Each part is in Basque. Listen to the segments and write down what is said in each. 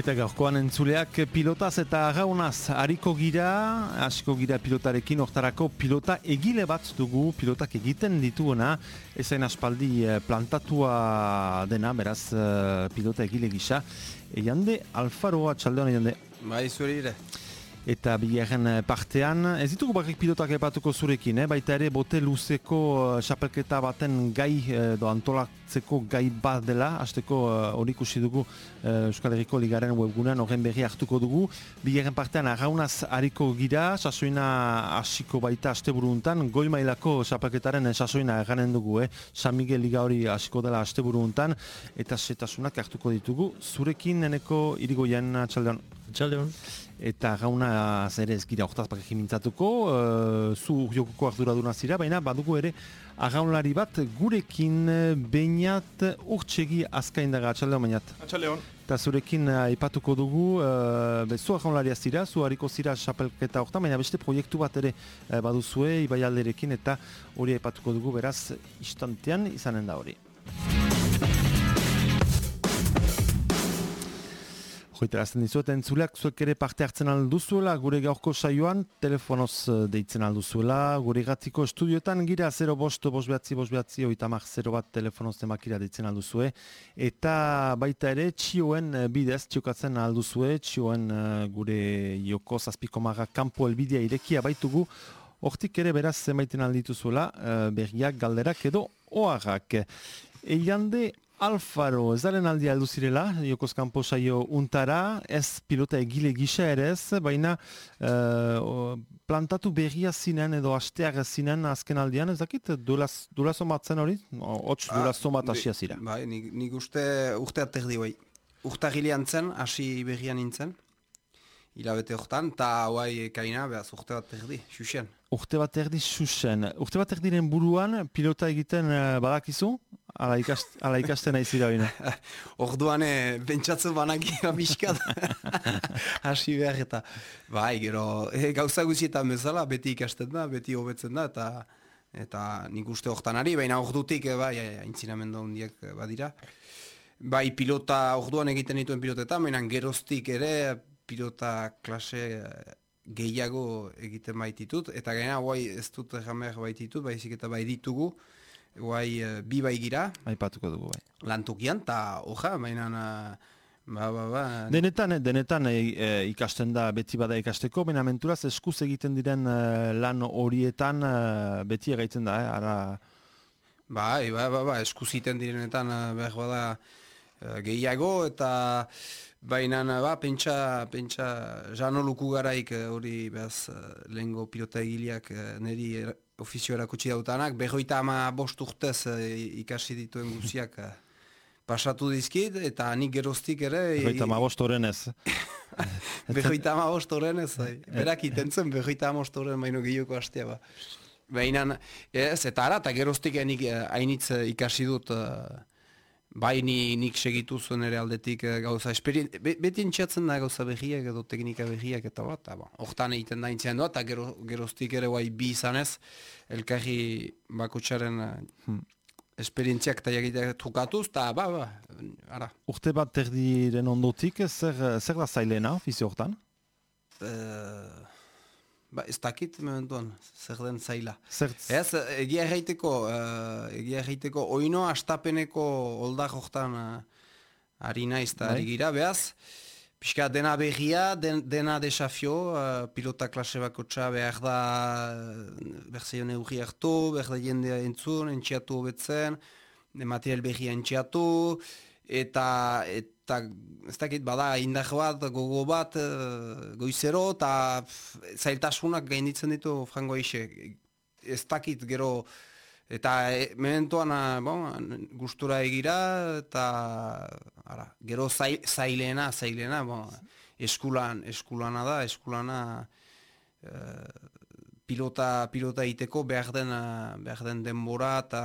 Eta gaurkoan entzuleak pilotaz eta gaunaz hariko gira, hasiko gira pilotarekin, hortarako pilota egile bat dugu, pilotak egiten dituena, ezain aspaldi eh, plantatua dena, beraz eh, pilota egile gisa. Eiande, Alfaroa, txaldean eiande. Bai, zuri ere eta bigarren eh, partean. Ez ditugu bakrik pilotak epatuko zurekin, eh? baita ere bote luzeko xapelketa uh, baten gai uh, antolatzeko gai bat dela, hasteko hori uh, ikusi dugu uh, Euskal Herriko Ligaren webgunean horren berri hartuko dugu. Bigarren partean agaunaz hariko gira, sasoina hasiko baita aste buruntan, goi mailako xapelketaren sasoina eganen dugu, eh? San Miguel Liga hori hasiko dela aste buruntan, eta setasunak hartuko ditugu. Zurekin neneko irigoien txaldeon. Txaldeon eta gauna ere ez gira hortaz bakak mintzatuko, uh, zu jokoko arduraduna zira, baina badugu ere agaunlari bat gurekin bainat urtsegi azkaindaga, atxaldeon bainat. Atxaldeon. Eta zurekin aipatuko dugu, be, zu agaunlaria zira, zu hariko zira xapelketa hortan, baina beste proiektu bat ere uh, baduzue, ibai alderekin, eta hori aipatuko dugu, beraz, istantean izanen da hori. Joiterazten dizuet, entzuleak zuek ere parte hartzen alduzuela, gure gaurko saioan, telefonoz eh, deitzen alduzuela, gure gatiko estudioetan gira 0 bost, bost behatzi, bost behatzi, oita 0 bat telefonoz demakira deitzen alduzue, eta baita ere txioen eh, bidez, txiokatzen alduzue, txioen uh, gure joko zazpiko maga kampo elbidea irekia baitugu, Hortik ere beraz zemaiten aldituzuela, berriak galderak edo oagak. Eiande Alfaro, ez daren aldi aldu zirela, Jokoz Kampo saio untara, ez pilota egile gisa ere ez, baina uh, plantatu berria zinen edo asteak zinen azken aldian, ez dakit, durazo matzen hori? Hots ah, durazo bat asia zira. Bai, nik, nik uste urte aterdi bai. Urta gilean zen, hasi berrian nintzen, hilabete hortan, eta hauai kaina, behaz urte bat erdi, xuxen. Urte bat erdi, xuxen. Urte bat erdiren buruan, pilota egiten uh, badakizu? Ala, ikast, ala ikasten nahi zira bine. Orduan, e, bentsatzen banakia biskat. Hasi behar eta. Bai, gero, e, gauza guzietan bezala, beti ikasten da, beti hobetzen da, eta eta nik uste hortan ari, baina ordutik, e, bai, aintzinamendu hondiak e, badira. Bai, pilota, orduan egiten dituen pilotetan, baina geroztik ere, pilota klase e, gehiago egiten baititut, eta gaina, bai, ez dut jameak baititut, baizik eta bai ditugu, guai uh, bi bai gira. Aipatuko dugu bai. Lantukian, eta hoja, baina... Ba, ba, ba. Denetan, denetan e, ikasten da beti bada ikasteko, baina menturaz eskuz egiten diren lan horietan beti egiten da, eh? ara... Bai, ba, ba, ba, eskuz egiten direnetan behar bada gehiago, eta baina, ba, pentsa, pentsa, jano luku garaik hori behaz lehengo pilota egileak niri ofizio erakutsi dautanak, behoita ama bost urtez ikasi dituen guziak pasatu dizkit, eta nik geroztik ere... Behoita ama bost horren ez. behoita ama bost horren ez, bai. berak itentzen behoita ama bost horren baino gehioko hastea ba. Behinan, ez, eta ara, eta geroztik hainitz ikasi dut... Bai, ni, nik segitu zuen ere aldetik e, gauza be, beti entxatzen da gauza behiak edo teknika behiak eta bat, eta hortan egiten da intzian doa, eta gero, geroztik ere guai bi izanez, elkarri bakutxaren eh, hmm. esperientziak eta jakitea trukatuz, eta ba, ba, ara. Urte bat terdiren ondotik, zer, zer da zailena, fizio hortan? Uh... Ba, ez dakit mementuan, zer den zaila. Zertz? Ez, egia erraiteko, uh, egia erraiteko, oino astapeneko oldak hortan uh, ari naiz eta ari bai. gira, behaz, pixka dena begia, den, dena desafio, uh, pilota klase bako txa behar da, behar zeion eurri hartu, behar da jendea entzun, entxiatu hobetzen, material behia entxiatu, eta, et, eta ez dakit bada indar bat, gogo bat, uh, goizero, eta zailtasunak gainditzen ditu frango eixe. Ez dakit gero, eta e, mementuan eh, bon, gustura egira, eta ara, gero zailena, zailena, bon, eskulan, eskulana da, eskulana uh, pilota, pilota iteko behar den, behar den denbora, eta...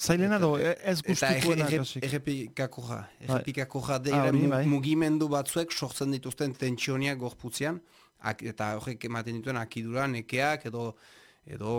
Zailena do, e, ez guztukuena kasik. Eta errepikako ja. Errepikako ja deire bai. mugimendu batzuek sortzen dituzten tentsioniak gorputzean, eta horrek ematen dituen akidura, nekeak, edo edo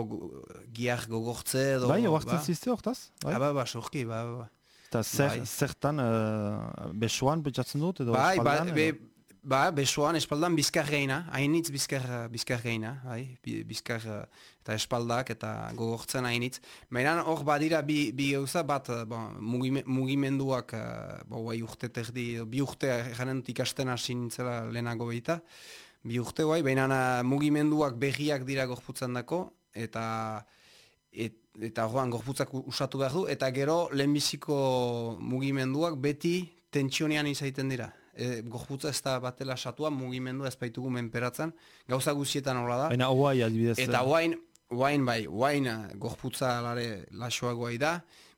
giak gogortze, edo... Bai, oartzen ba. zizte hortaz? Bai, ba, ba, sorki, ba, ba. Eta zer, Bai. zertan, uh, besoan betxatzen dut, edo Bai, ba, espaldan, be, edo? ba, besoan, espaldan bizkar geina, hainitz bizkar, bizkar geina, bai, bi- bizkar eh, eta espaldak eta gogortzen hainitz. Baina hor badira bi, bi gauza bat, eh, bon, mugime, mugimenduak, uh, bo, bai urte terdi, bi urte janen dut ikasten hasi nintzela lehenago behita, bi urte bai, baina eh, mugimenduak berriak dira gorputzan dako, eta et, eta joan gorputzak usatu behar du, eta gero lehenbiziko mugimenduak beti tentsionean izaiten dira. E, gorputza ez da batela satua, mugimendua ez baitugu menperatzen, gauza guztietan hola da. Baina hoai adibidez. Eta eh, guain, bai, guain eh, gorputza lare lasoagoa da,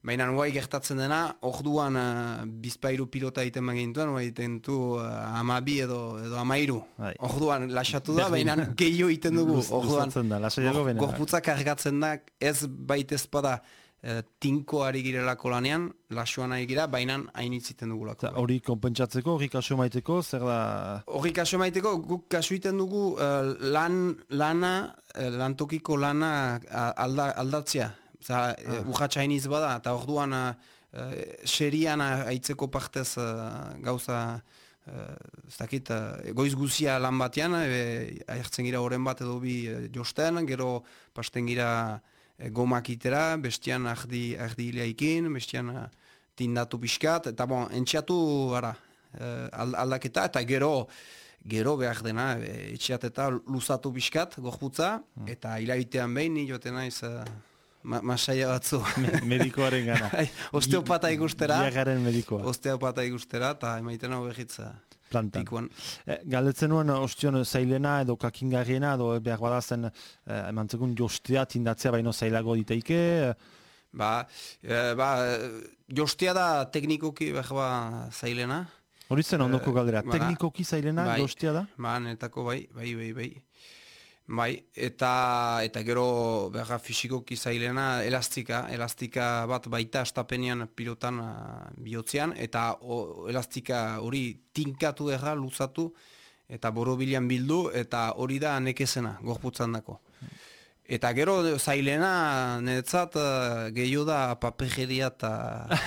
baina guai gertatzen dena, orduan uh, bizpairu pilota egiten bagintuen, guai egiten du uh, amabi edo, edo amairu. Bai. Orduan lasatu da, baina gehiago egiten dugu. Luz- Orduan, da, baina- gorputza kargatzen da, ez baita ezpada eh, tinko ari girelako lanean, lasoan ari gira, baina hainitziten dugulako. Eta hori konpentsatzeko, hori kaso maiteko, zer da... Horri kaso maiteko, guk kasu egiten dugu eh, lan, lana, eh, lantokiko lana alda, aldatzea. Oza, ah. urratxa hainiz bada, eta orduan uh, serian aitzeko partez gauza, uh, ez dakit, eh, goiz guzia lan batean, e, ahertzen gira horren bat edo bi eh, josten, gero pasten gira gomak itera, bestian ardi, ardi ileaikin, bestian eh, tindatu pixkat, eta bon, entxeatu, ara, eh, ald- aldaketa, eta gero, gero behar dena, e, etxeat eta luzatu pixkat, gorputza, eta hilabitean behin, ni joten naiz, eh, ma, masaia batzu. medikoaren gana. Osteopata ikustera, Diagaren medikoa, osteopata ikustera, eta emaiten hau behitza plantan. pikuan. Eh, galdetzen nuen ostion zailena edo kakingarriena edo behar badazen eh, emantzegun jostea tindatzea baino zailago diteike. eh, Ba, e, ba, e, jostea da teknikoki behar ba zailena. Hori zen ondoko galdera. Teknikoki zailena bai. jostea da? Ba, netako bai, bai, bai, bai. Bai, eta, eta gero behar fisikoki zailena elastika, elastika bat baita astapenean pilotan uh, bihotzean, eta o, elastika hori tinkatu erra, luzatu, eta borobilean bildu, eta hori da nekezena, gorputzan dako. Eta gero zailena niretzat uh, gehiago da papejeria eta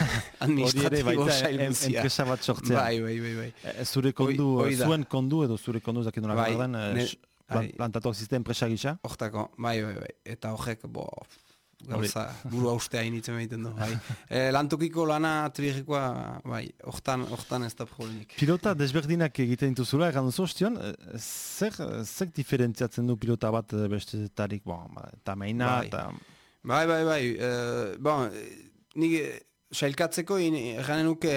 administratibo guzia. enpresa bat sortzea. Bai, bai, bai, bai. Eh, zure kondu, hoi da. zuen kondu edo zure kondu zakit nola Bai, eh, plan, plantatuak ziste enpresa gisa. Hortako, bai, bai, bai. Eta horrek, bo, gauza, buru haustea initzen egiten du, bai. E, lantokiko lana trigikoa, bai, hortan, hortan ez da problemik. Pilota desberdinak egiten dituzula, egan duzu, ostion, eh, zer, zer diferentziatzen du pilota bat eh, bestetarik, bon, ba, tamaina, Bai. eta... Bai, bai, bai. E, bon, nik sailkatzeko erranen nuke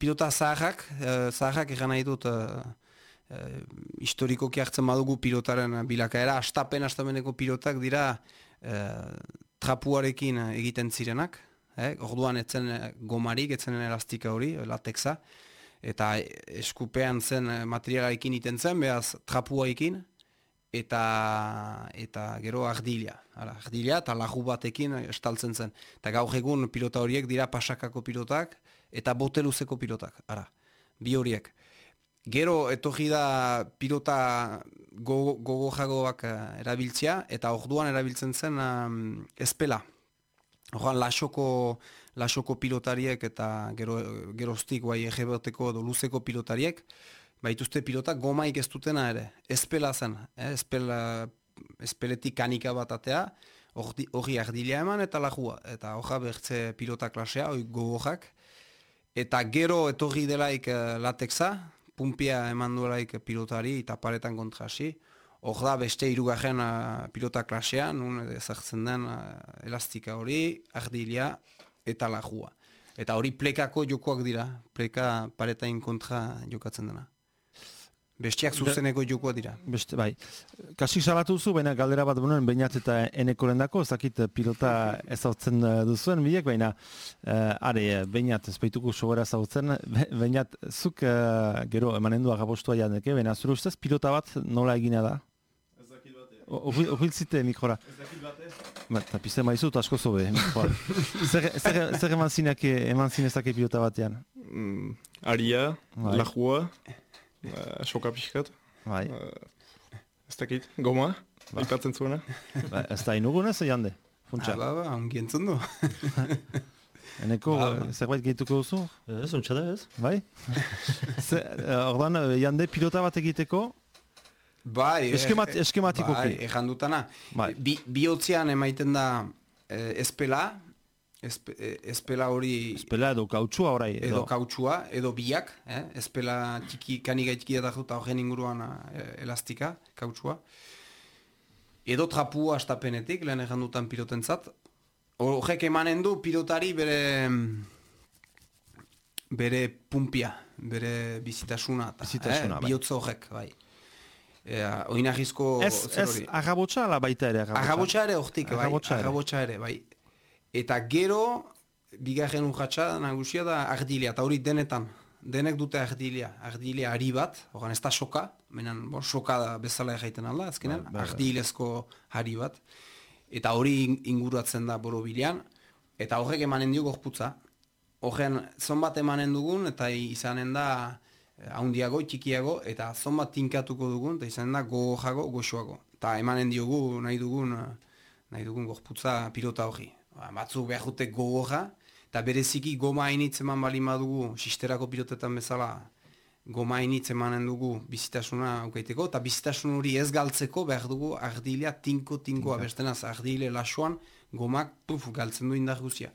pilota zaharrak, e, zaharrak erran nahi dut e, e, historikoki hartzen badugu pilotaren bilakaera, astapen astameneko pilotak dira e, trapuarekin egiten zirenak, eh? orduan etzen e, gomarik, etzen elastika hori, latexa, eta eskupean zen materialarekin iten zen, behaz trapuarekin, eta eta gero ardila. Hala, ardila eta lagu batekin estaltzen zen. Eta gaur egun pilota horiek dira pasakako pilotak eta bote luzeko pilotak. Ara, bi horiek. Gero etorri da pilota gogo, gogo jagoak eh, erabiltzea eta orduan erabiltzen zen um, espela. Orduan lasoko, lasoko pilotariek eta gero, geroztik guai egeboteko edo luzeko pilotariek baituzte pilotak gomaik ez dutena ere. Espela zen, eh? espela, espeletik kanika bat atea, horri ardilea eman eta lagua. Eta hoja bertze pilota klasea, hoi gogojak. Eta gero etorri delaik eh, latexa, pumpia eman duelaik pilotari eta paretan kontra hasi. Hor da beste hirugarren eh, pilota klasea, nun ezartzen den eh, elastika hori, ardilea eta lagua. Eta hori plekako jokoak dira, pleka paretain kontra jokatzen dena. Bestiak zuzeneko jokoa dira. Beste, bai. Kasik salatu duzu, baina galdera bat benuen, bainat eta eneko lendako, ez dakit eh, pilota ezautzen eh, duzuen biek, baina uh, are, eh, bainat, ez baituko sobera ezautzen, be- bainat, zuk eh, gero emanen du agapostua jandeke, baina zure ustez pilota bat nola egina da? Ohiltzite mikrora. Ba, eta pizte maizut asko zobe, mikroa. zer, zer, zer eman zinake, eman zinezake pilota batean? Mm, aria, Bai. lajua, uh, soka pixkat, Bai, ez dakit, goma, Ba. aipatzen zuena. ba, ez da inugunez, jande, funtsa. Ba, ba, ongi entzun du. Eneko, Ba, eh, zerbait gehituko duzu? Ez, ontsa da ez? Bai? Ze, eh, ordan, eh, jande pilota bat egiteko, Bai, Eskemat- eh, eskematikoki. Bai, ejan dutana. Bai. Bi, bihotzean emaiten da eh, espela, espe, eh, espela hori espela edo kautxua orai. edo kautsua, edo biak, eh? espela txiki, kaniga txiki da eta horren inguruan eh, elastika, kautsua. Edo trapua astapenetik, lehen egan dutan pilotentzat. Horrek emanen du pilotari bere bere pumpia, bere bizitasuna. eta, Bizitasuna, eh? bai. Bihotza horrek, bai. Ea, oinarrizko Ez, ez, agabotxa ala baita ere agabotxa? Agabotxa ere hortik, bai. Agabotxa ere. Agabotxa ere, bai. Eta gero, bigarren urratxa nagusia da ardilea, eta hori denetan. Denek dute ardilea. Ardilea ari bat, horan ez da soka, menan, bo, soka da bezala egiten alda, azkenan, Bai, bai, bai. ardilezko ari bat. Eta hori in- inguratzen da borobilean, eta horrek emanen dio gorputza. Horren, zonbat emanen dugun, eta izanen da eh, haundiago, txikiago, eta zonbat tinkatuko dugun, eta izanen da gogojago, goxoago. Eta emanen diogu nahi dugun, eh, nahi dugun gorputza pilota hori. Ba, batzuk behar dute gogoja, eta bereziki goma hainitz eman bali madugu, sisterako pilotetan bezala, goma hainitz emanen dugu bizitasuna aukaiteko, eta bizitasun hori ez galtzeko behar dugu ardilea tinko-tinko abestenaz, ardile lasoan gomak puf, galtzen du indar guzia.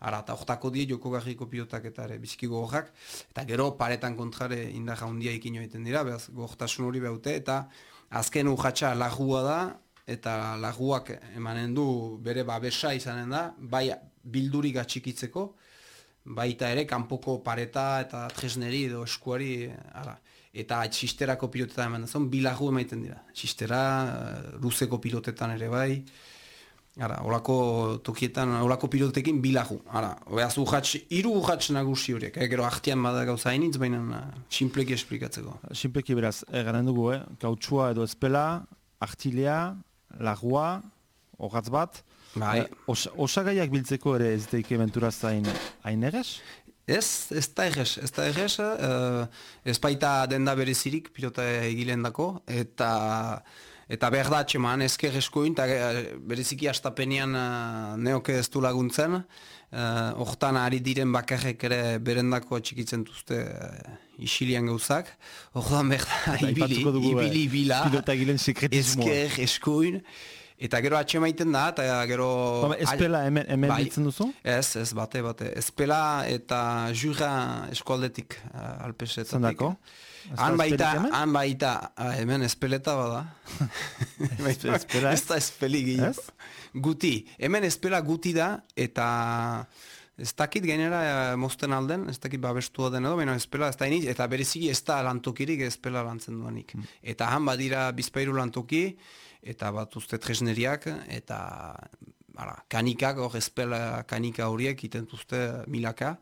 Ara, eta hortako die joko garriko pilotak eta ere biziki gogorrak, eta gero paretan kontrare indar handia ikin egiten dira, behaz gogortasun hori behute, eta azken urratxa lagua da, eta laguak emanen du bere babesa izanen da, bai bildurik atxikitzeko, baita ere kanpoko pareta eta tresneri edo eskuari ara. eta txisterako pilotetan eman dazun, bi lagu emaiten dira. Txistera, eh, luzeko pilotetan ere bai, Ara, olako tokietan, olako pilotekin bilagu. Ara, behaz urratx, iru urratx nagusi horiek, eh? gero artean bada gauza hainitz, baina uh, simpleki esplikatzeko. Sinpleki beraz, egaren dugu, eh? kautxua edo espela, artilea, lagua, hogatz bat. Bai. Eh, os, osagaiak biltzeko ere ez daike menturaz hain, hain eres? Ez, ez da egez, ez da egez, uh, ez baita denda berezirik pilota egilen dako, eta eta behar da atxeman ezker eskuin, eta eh, bereziki astapenean uh, neoke ez du laguntzen, uh, hortan ari diren bakarrek ere berendako txikitzen duzte uh, isilian gauzak, hortan behar da ibili, dugu, eh, ibili bila, ezker eskuin, eta gero atxemaiten da, eta gero... Ba, espela hemen, hemen Bai. duzu? Ez, ez, bate, bate. Espela eta jura eskualdetik, uh, alpesetatik. Zendako? Han baita, han baita, ah, hemen espeleta bada. Espela ez? da espeli gehiago. Ez? Guti, hemen espela guti da, eta ez dakit gainera eh, mozten alden, ez dakit babestua den edo, baina espela ez da iniz, eta bereziki ez da lantokirik espela lantzen duanik. Hmm. Eta han badira bizpairu lantoki, eta bat uste tresneriak, eta ara, kanikak, hor espela kanika horiek, iten duzte milaka,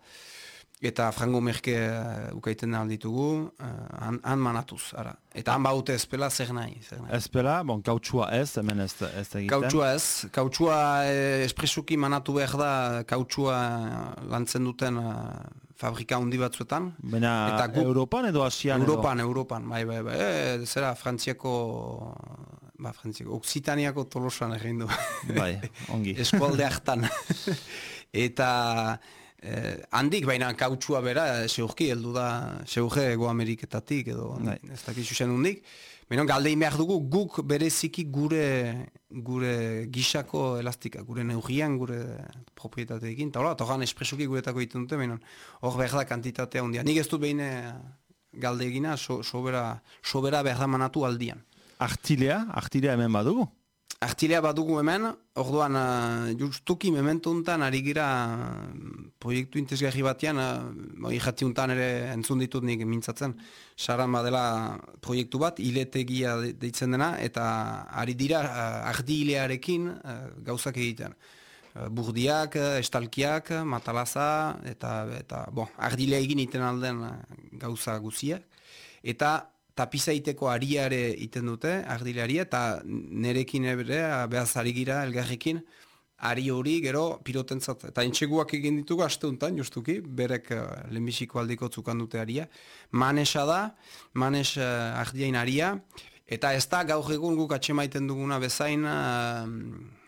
eta frango merke uh, ukaiten alditugu, uh, han, han manatuz, ara. Eta han baute espela zer nahi, zer nahi. Espela, bon, kautxua ez, hemen ez, ez egiten. Kautsua ez, kautsua eh, espresuki manatu behar da kautsua lantzen duten eh, fabrika handi batzuetan. Baina Eta gu- Europan edo Asian Europan, Europan, bai, bai, bai, e, zera, Frantziako, ba, Frantziako, Oksitaniako tolosan egin du. edo? Bai, ongi. eskualde hartan. Eta eh, handik, baina kautsua bera, seurki, heldu da, seurge ego Ameriketatik, edo Bai. ez dakit zuzen hundik. Baina galdein behar dugu guk bereziki gure gure gixako elastika, gure neugian, gure proprietateekin. Eta hola, togan espresuki guretako egiten dute, baina hor behar da kantitatea handia. Nik ez dut behin eh, galde egina, so, sobera, sobera behar da manatu aldian. Artilea, artilea hemen badugu. Artilea badugu hemen, orduan uh, justuki memento untan ari gira mm, proiektu intezgarri batean, uh, jati untan ere entzun ditut nik mintzatzen, saran badela proiektu bat, iletegia de- deitzen dena, eta ari dira uh, ardilearekin uh, gauzak egiten. Uh, burdiak, estalkiak, matalaza, eta, eta bon, ardilea egin iten alden uh, gauza guziak. Eta tapizaiteko ariare iten dute, ardileari, eta nerekin ere, behaz ari gira elgarrekin, ari hori gero pilotentzat. Eta entxeguak egin ditugu aste untan, justuki, berek uh, lehenbiziko aldiko zukan dute aria. Manesa da, manes uh, ardiain aria, eta ez da gaur egun guk atxemaiten duguna bezain uh,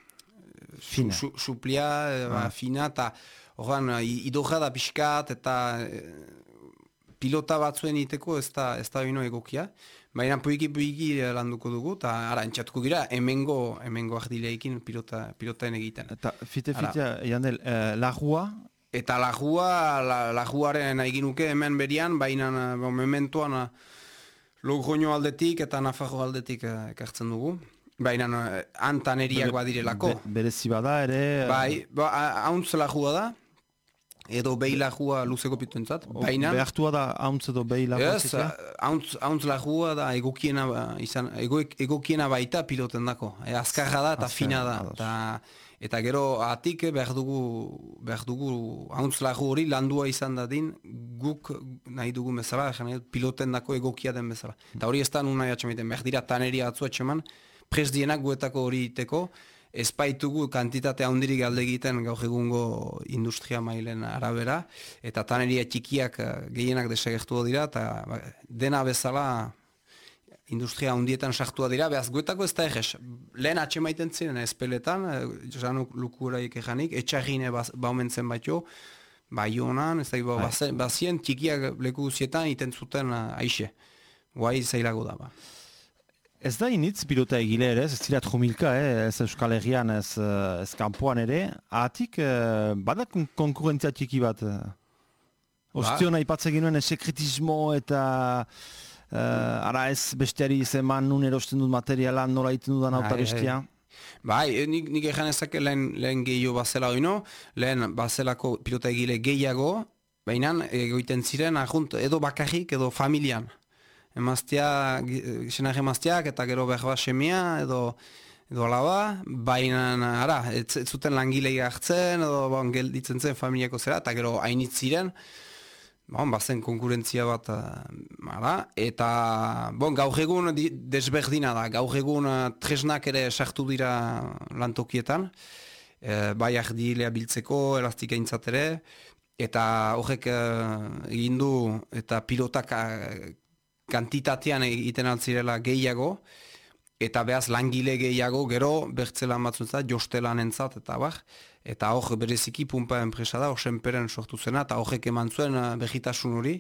Fina. Su, su, suplia, eh, ba, fina, eta Horren, idoja da pixkat eta e, pilota batzuen iteko ez da, ez da bino egokia. Baina puiki puiki landuko dugu, eta ara, entxatuko gira, emengo, emengo ardileikin pilota, pilotaen egiten. Eta fite fite, jandel, eh, lagua? Eta lagua, la, laguaren eginuke hemen berian, baina bo, mementuan logroño aldetik eta nafajo aldetik eh, ekartzen dugu. Baina hantan eriak badirelako. Be, berezi bada ere... Bai, ba, hauntz lagua da, edo beila jua luzeko pituentzat. Baina behartua da hauntz edo beila Ez, hauntz, hauntz lajua da egokiena, ba, izan, ego, egokiena baita piloten dako. E, azkarra da eta fina da. Ta, eta gero atik behar dugu, behar dugu hauntz laju hori landua izan dadin guk nahi dugu bezala, piloten dako egokia den bezala. Eta hori ez da nun nahi atxamaiten, behar dira taneria atzu atxeman, presdienak guetako hori iteko, espaitugu kantitate handirik alde egiten gaur egungo industria mailen arabera, eta taneria txikiak eh, gehienak desagertu dira, eta ba, dena bezala industria handietan sartua dira, behaz guetako ez da egez, lehen atxe maiten ziren espeletan, eh, janu lukuraik eganik, etxarrine baumentzen batio, bai honan, ez da bai. bazien, txikiak leku zietan iten zuten uh, aixe. Guai zailago da, ba. Ez da initz pilota egile ere, ez zirat jumilka, eh? ez Euskal Herrian, ez, eh, ez kampuan ere. Atik, eh, badak konkurrentzia txiki bat. Eh? Ba. Ostio nahi ginoen sekretismo eta uh, ara ez besteari zeman nun erosten dut materiala nola iten dudan auta bestia. Bai, nik, nik egin ezak lehen, lehen gehiago bazela oino, lehen bazelako pilota egile gehiago, baina egoiten ziren ahunt, edo bakarrik edo familian emaztea, gizenak emazteak, eta gero behar bat semia, edo, edo alaba, baina, ara, ez, ez zuten langilei hartzen, edo bon, gelditzen zen familiako zera, eta gero hainitz ziren, bon, bazen konkurentzia bat, eh, ara, eta, bon, gaur egun desberdina da, gaur egun eh, tresnak ere sartu dira lantokietan, e, bai ardilea biltzeko, elastik ere, eta horrek egin du, eta pilotak kantitatean egiten altzirela gehiago, eta behaz langile gehiago, gero bertzelan batzuntza, jostelan entzat, eta bar, eta hor bereziki pumpa enpresa da, osenperen sortu zena, eta horrek eman zuen uh, behitasun hori,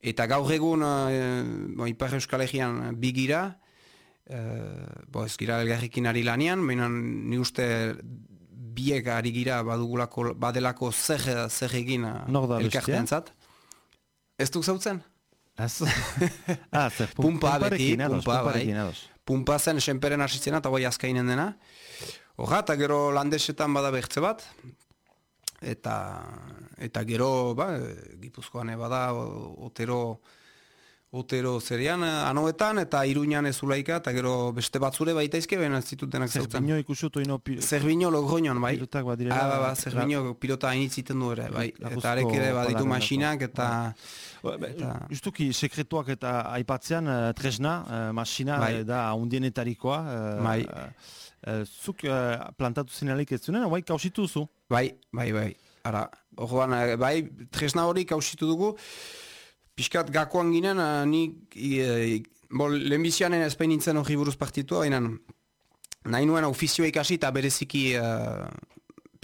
eta gaur egun, uh, Ipar Euskal Herrian bigira, uh, bo ez gira elgarrikin ari lanian, baina ni uste biek ari gira badugulako, badelako zer, zer egin elkartean zat. Ez duk zautzen? Ah, zer, pumpa, beti, pumpa, bai. Pumpa zen esenperen asitzena eta bai azkainen dena. Oja, eta gero landesetan bada behtze bat. Eta, eta gero, ba, gipuzkoan bada, otero, Otero zerian, eh, anoetan, eta iruñan ez ulaika, eta gero beste batzure baita izke, baina ez ditut zautzen. Zerbino ikusutu ino pilotak. Zerbino logroñon, bai. Pilotak bat direla. Ah, ba, ba, zerbino pilota hainitziten du ere, bai. Eta arek ere baditu masinak, eta... Ba. eta... Justuki, sekretuak eta aipatzean, uh, tresna, uh, masina, bai. da, undienetarikoa. Uh, bai. Uh, zuk uh, plantatu zinalik ez zuen, bai, kausitu zu? Bai, bai, bai. Ara, orduan, bai, tresna hori kausitu dugu, Piskat gakoan ginen, uh, ni e, lehenbizianen ezpein nintzen hori buruz partitua, baina nahi nuen ofizioa ikasi eta bereziki uh,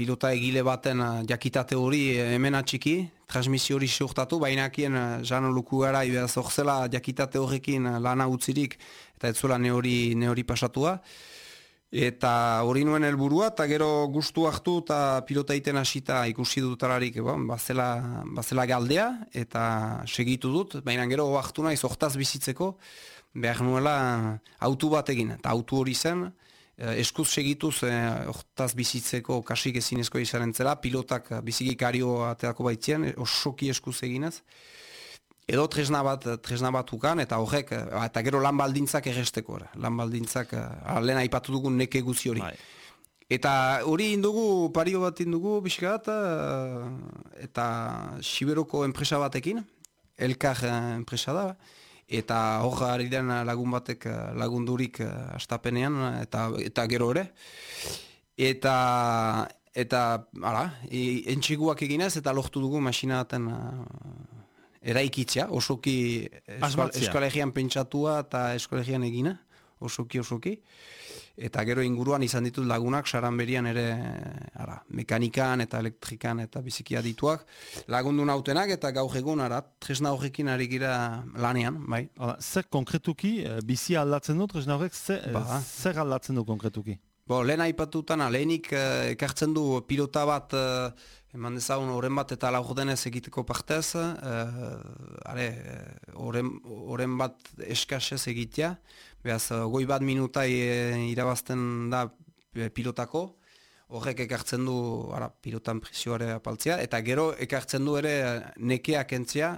pilota egile baten uh, jakitate hori hemen atxiki, transmisio hori seurtatu, baina uh, jano luku gara, ibaz orzela jakitate horrekin uh, lana utzirik eta ez zuela ne hori pasatua. Eta hori nuen helburua eta gero gustu hartu eta pilota iten hasita ikusi dutararik bon, bazela, bazela galdea eta segitu dut, baina gero hartu naiz hortaz bizitzeko behar nuela autu bat egin. Eta autu hori zen, eh, eskuz segituz eh, hortaz bizitzeko kasik ezinezko izaren zela, pilotak bizikik ario ateako baitzien, osoki eskuz eginez edo tresna bat, tresna bat ukan, eta horrek, ba, eta gero lan baldintzak erresteko, lan baldintzak, eh, lehen aipatu dugun neke guzi hori. Bai. Eta hori indugu, pario bat indugu, biskat, eh, eta Siberoko enpresa batekin, elkar eh, enpresa da, eta hor ari den lagun batek lagundurik astapenean, eta, eta gero ere. Eta, eta, ara, entxiguak eginez, eta lortu dugu masina eraikitzea, osoki eskolegian pentsatua eta eskolegian egina, osoki osoki. Eta gero inguruan izan ditut lagunak saranberian ere ara, mekanikan eta elektrikan eta bizikia dituak lagundu nautenak eta gaur egun ara, tresna horrekin ari gira lanean, bai. Hala, zer konkretuki, eh, bizi aldatzen du, tresna horrek, zer, eh, Ba. zer aldatzen du konkretuki? Bo, lehen aipatutan, lehenik eh, ekartzen du pilota bat, eh, eman dezagun oren bat eta laurdenez egiteko partez, eh, are, eh, oren, oren bat eskasez egitea, behaz, eh, goi bat minuta eh, irabazten da eh, pilotako, horrek ekartzen du ara, pilotan presioare apaltzea, eta gero ekartzen du ere eh, nekea kentzea,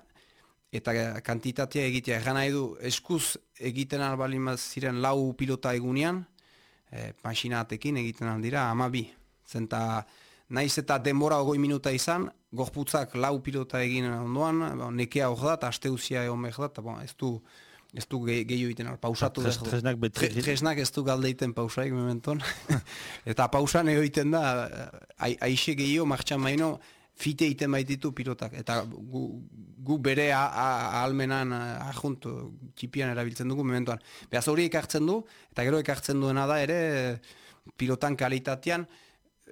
eta kantitatea egitea. Egan nahi du, eskuz egiten albalin ziren lau pilota egunean, e, masinatekin egiten aldira amabi. Zenta naiz eta denbora ogoi minuta izan, gorputzak lau pilota egin ondoan, bon, nekea hor da, eta asteuzia egon behar da, eta bon, ez du, ez du ge, gehiago egiten, pausatu du. tresnak beti- Tre- Tresnak ez du galdeiten pausaik mementon. eta pausan egiten da, ai- aixe gehiago martxan baino, fite egiten baititu pilotak. Eta gu, gu bere ahalmenan a- ajunt txipian erabiltzen dugu mementoan. Beaz hori ekartzen du, eta gero ekartzen duena da ere pilotan kalitatean,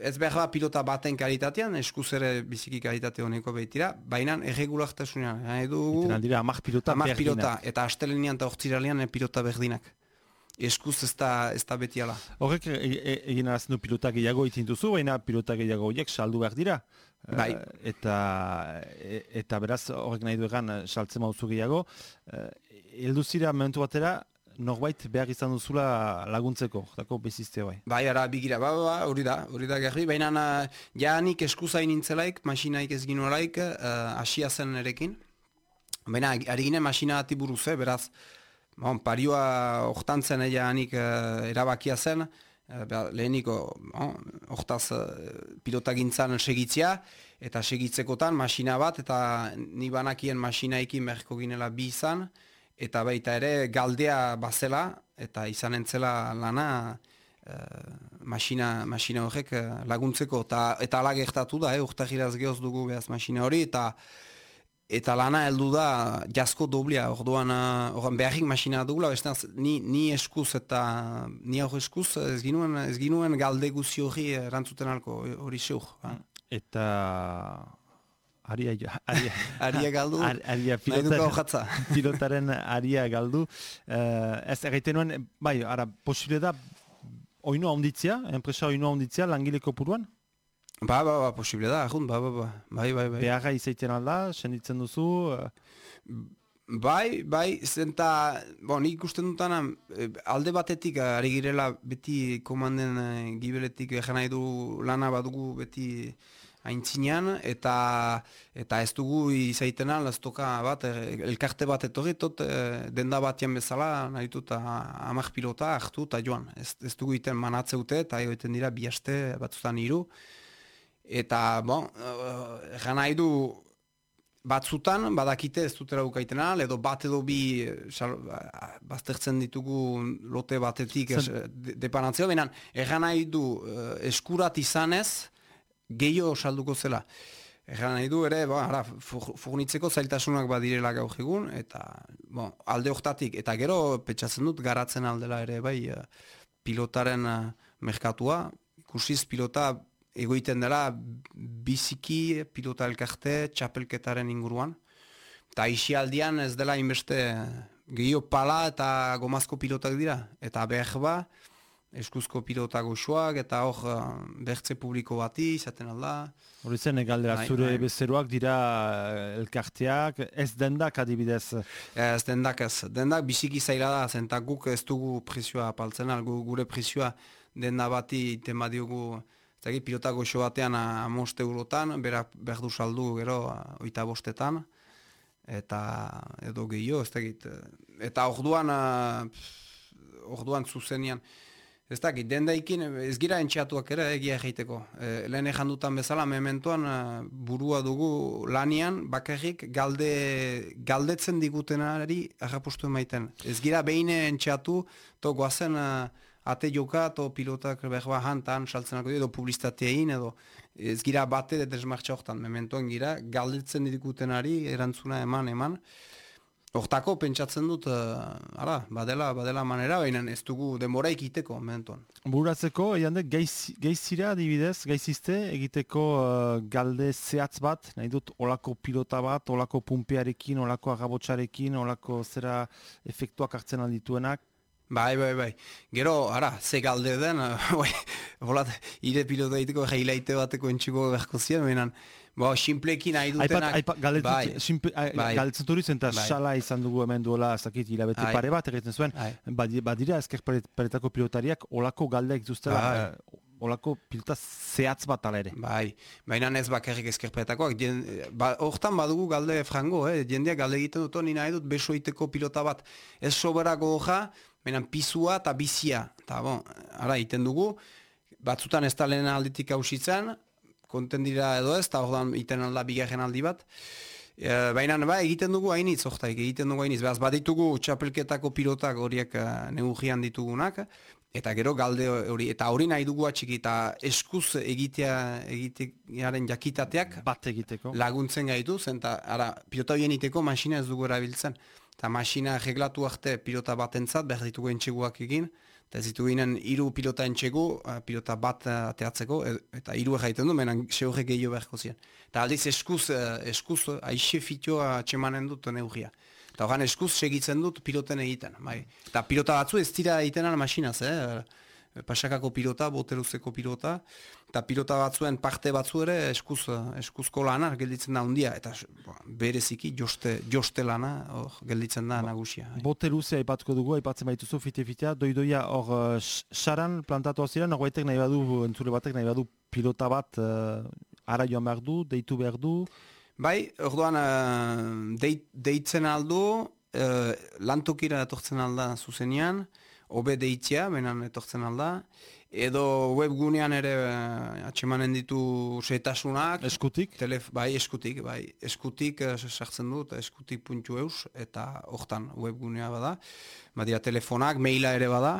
ez behar da pilota baten kalitatean, eskuz ere biziki kalitate honeko behitira, baina erregulartasunean. Nahi dugu, aldira, amak pilota Hamar berdinak. pilota, eta astelenian eta ortziralean eh, pilota berdinak. Eskuz ez da, ez da beti ala. Horrek e- e- egin arazten du pilota gehiago itin duzu, baina pilota gehiago horiek saldu behar dira. Bai. Eh, eta, e- eta beraz horrek nahi du egan eh, saltzen mauzu gehiago. Uh, Eldu zira momentu batera, norbait behar izan duzula laguntzeko, dako bezizte bai. Bai, ara, bigira, ba, ba, hori da, hori da garbi, baina uh, ja nik eskuzain nintzelaik, masinaik ez ginuelaik, uh, asia zen erekin. Baina, ari ginen masina bati buruz, eh, beraz, bon, parioa hortan zen egia nik uh, erabakia zen, beha, leheniko, bon, hortaz uh, pilotagintzan segitzia, eta segitzekotan masina bat, eta ni banakien masinaikin beharko ginela bi izan, eta baita ere galdea bazela, eta izan entzela lana, eh, masina, horrek eh, laguntzeko, eta, eta ala gertatu da, eh, urtahiraz gehoz dugu behaz masina hori, eta eta lana heldu da jasko doblia, orduan, uh, orduan beharrik masina dugula, beste ni, ni eskuz eta ni hor eskuz ez ginuen, ez ginuen galde guzi hori erantzuten alko hori zeur. Ba. Eta... Aria, jo- aria, Aria galdu, Ar- aria nahi duka pilota, hojatza. pilotaren aria galdu. Uh, ez egiten nuen, bai, ara, posible da, oinoa onditzia, enpresa oinoa onditzia, langile kopuruan? Ba, ba, ba, posible da, ahun, ba, ba, ba, bai, bai, bai. Beharra izaiten alda, senditzen duzu, uh, Bai, bai, zenta, bon, nik ikusten dutana, eh, alde batetik eh, ari girela beti komanden eh, gibeletik egan nahi lana badugu beti aintzinean, eta, eta ez dugu izaiten al, ez toka bat, eh, elkarte bat etorri, tot eh, denda batian bezala, nahi dut amak pilota hartu eta joan. Ez, ez dugu iten manatzeute, eta egiten dira bi aste batzutan hiru. Eta, bon, eh, egan nahi du, batzutan badakite ez dutera ukaitena, edo bat edo bi eh, sal, ba- baztertzen ditugu lote batetik es, de, depanatzeo, baina erran nahi du eh, eskurat izanez gehiago salduko zela. Erran nahi du ere, ba, ara, fur- furnitzeko zailtasunak badirela gaur egun, eta bon, alde hortatik, eta gero petxatzen dut garatzen aldela ere bai eh, pilotaren eh, merkatua, ikusiz pilota egoiten dela biziki pilota elkarte txapelketaren inguruan. Eta isialdian ez dela inbeste gehiago pala eta gomazko pilotak dira. Eta behar ba, eskuzko pilota goxoak eta hor eh, behertze publiko bati izaten alda. hori zen galdera, Bai, zure bai. bezeroak dira eh, elkarteak, ez dendak adibidez. Ez dendak ez, dendak biziki zaila da, zenta guk ez dugu prezioa apaltzen, al, gu- gure prezioa denda bati tema diogu, ez dakit, pilota goxo batean amoste eurotan, bera behar du saldu gero oita bostetan, eta edo gehiago, ez dakit. Eta orduan, pff, orduan zuzenian, Ez dakit, dendaikin ez gira entxatuak ere egia egiteko. E, lehen ejan dutan bezala, mementoan eh, burua dugu lanian, bakarrik galde, galdetzen digutenari arrapustu emaiten. Ez gira behin entxatu, to goazen eh, ate joka, to pilotak behar hantan saltzenako edo publizitateein, edo ez gira bate desmartxa hortan, mementoan gira galdetzen digutenari erantzuna eman, eman. Hortako pentsatzen dut, uh, ara, badela, badela manera, baina ez dugu demora ikiteko, momentuan. Buratzeko, egin geiz, geizira adibidez, geizizte, egiteko uh, galde zehatz bat, nahi dut, olako pilota bat, olako pumpearekin, olako agabotxarekin, olako zera efektuak hartzen aldituenak, Bai, bai, bai. Gero, ara, ze galde den, bai, volat, ire pilota egiteko, jailaite bateko entxiko beharko zian, behinan, Bo, simpleki nahi dutenak... Aipat, aipat, bai. galdetzen duri zen, eta sala izan dugu hemen duela, zakit, hilabete pare bat, egiten zuen, badira ezker paretako pilotariak, olako galdeak zuztela, eh, olako pilota zehatz bat ala ere. Bai, baina ez bakarrik ezker paretakoak, ba, hortan badugu galde frango, eh? jendeak galde egiten dut, ni nahi dut besoiteko pilota bat, ez soberako hoja, baina pizua eta bizia, eta bon, ara, egiten dugu, batzutan ez da lehen alditik hausitzen, konten dira edo ez, eta ordan iten alda bigarren aldi bat. E, Baina ba, egiten dugu hainitz, ortaik, egiten dugu hainitz. Beraz, baditugu txapelketako pilotak horiek uh, neurrian ditugunak, eta gero galde hori, eta hori nahi dugu atxiki, eta eskuz egitea, egitearen jakitateak bat egiteko laguntzen gaitu, zen, eta ara, pilota horien iteko masina ez dugu erabiltzen. Eta masina reglatu arte pilota batentzat, behar ditugu entxeguak egin, eta ez ditu ginen iru pilota entxegu, pilota bat ateatzeko, e, eta iru egiten du, menan seurre gehiago beharko ziren. Eta aldiz eskuz, e, eskuz, aixe fitioa txemanen dut neugia. Eta horren eskuz segitzen dut piloten egiten. Bai. Eta pilota batzu ez dira egiten masinaz, eh? Pasakako pilota, boteruzeko pilota, eta pilota batzuen parte batzu ere eskuz, eskuzko lana gelditzen da hundia, eta bereziki joste, joste lana or, gelditzen da ba, nagusia. Boteruzea aipatuko dugu, aipatzen baituzu fite-fitea, doidoia hor saran plantatu aziren, hor nahi badu, entzule batek nahi badu pilota bat uh, ara joan behar du, deitu behar du? Bai, orduan uh, deitzen aldu, uh, lantokira etortzen alda zuzenian, hobe deitzea, benan etortzen alda, edo webgunean ere uh, atxemanen ditu setasunak. Eskutik? Telef, bai, eskutik, bai. Eskutik uh, sartzen dut, eskutik puntu eus, eta hortan webgunea bada. Badira telefonak, maila ere bada,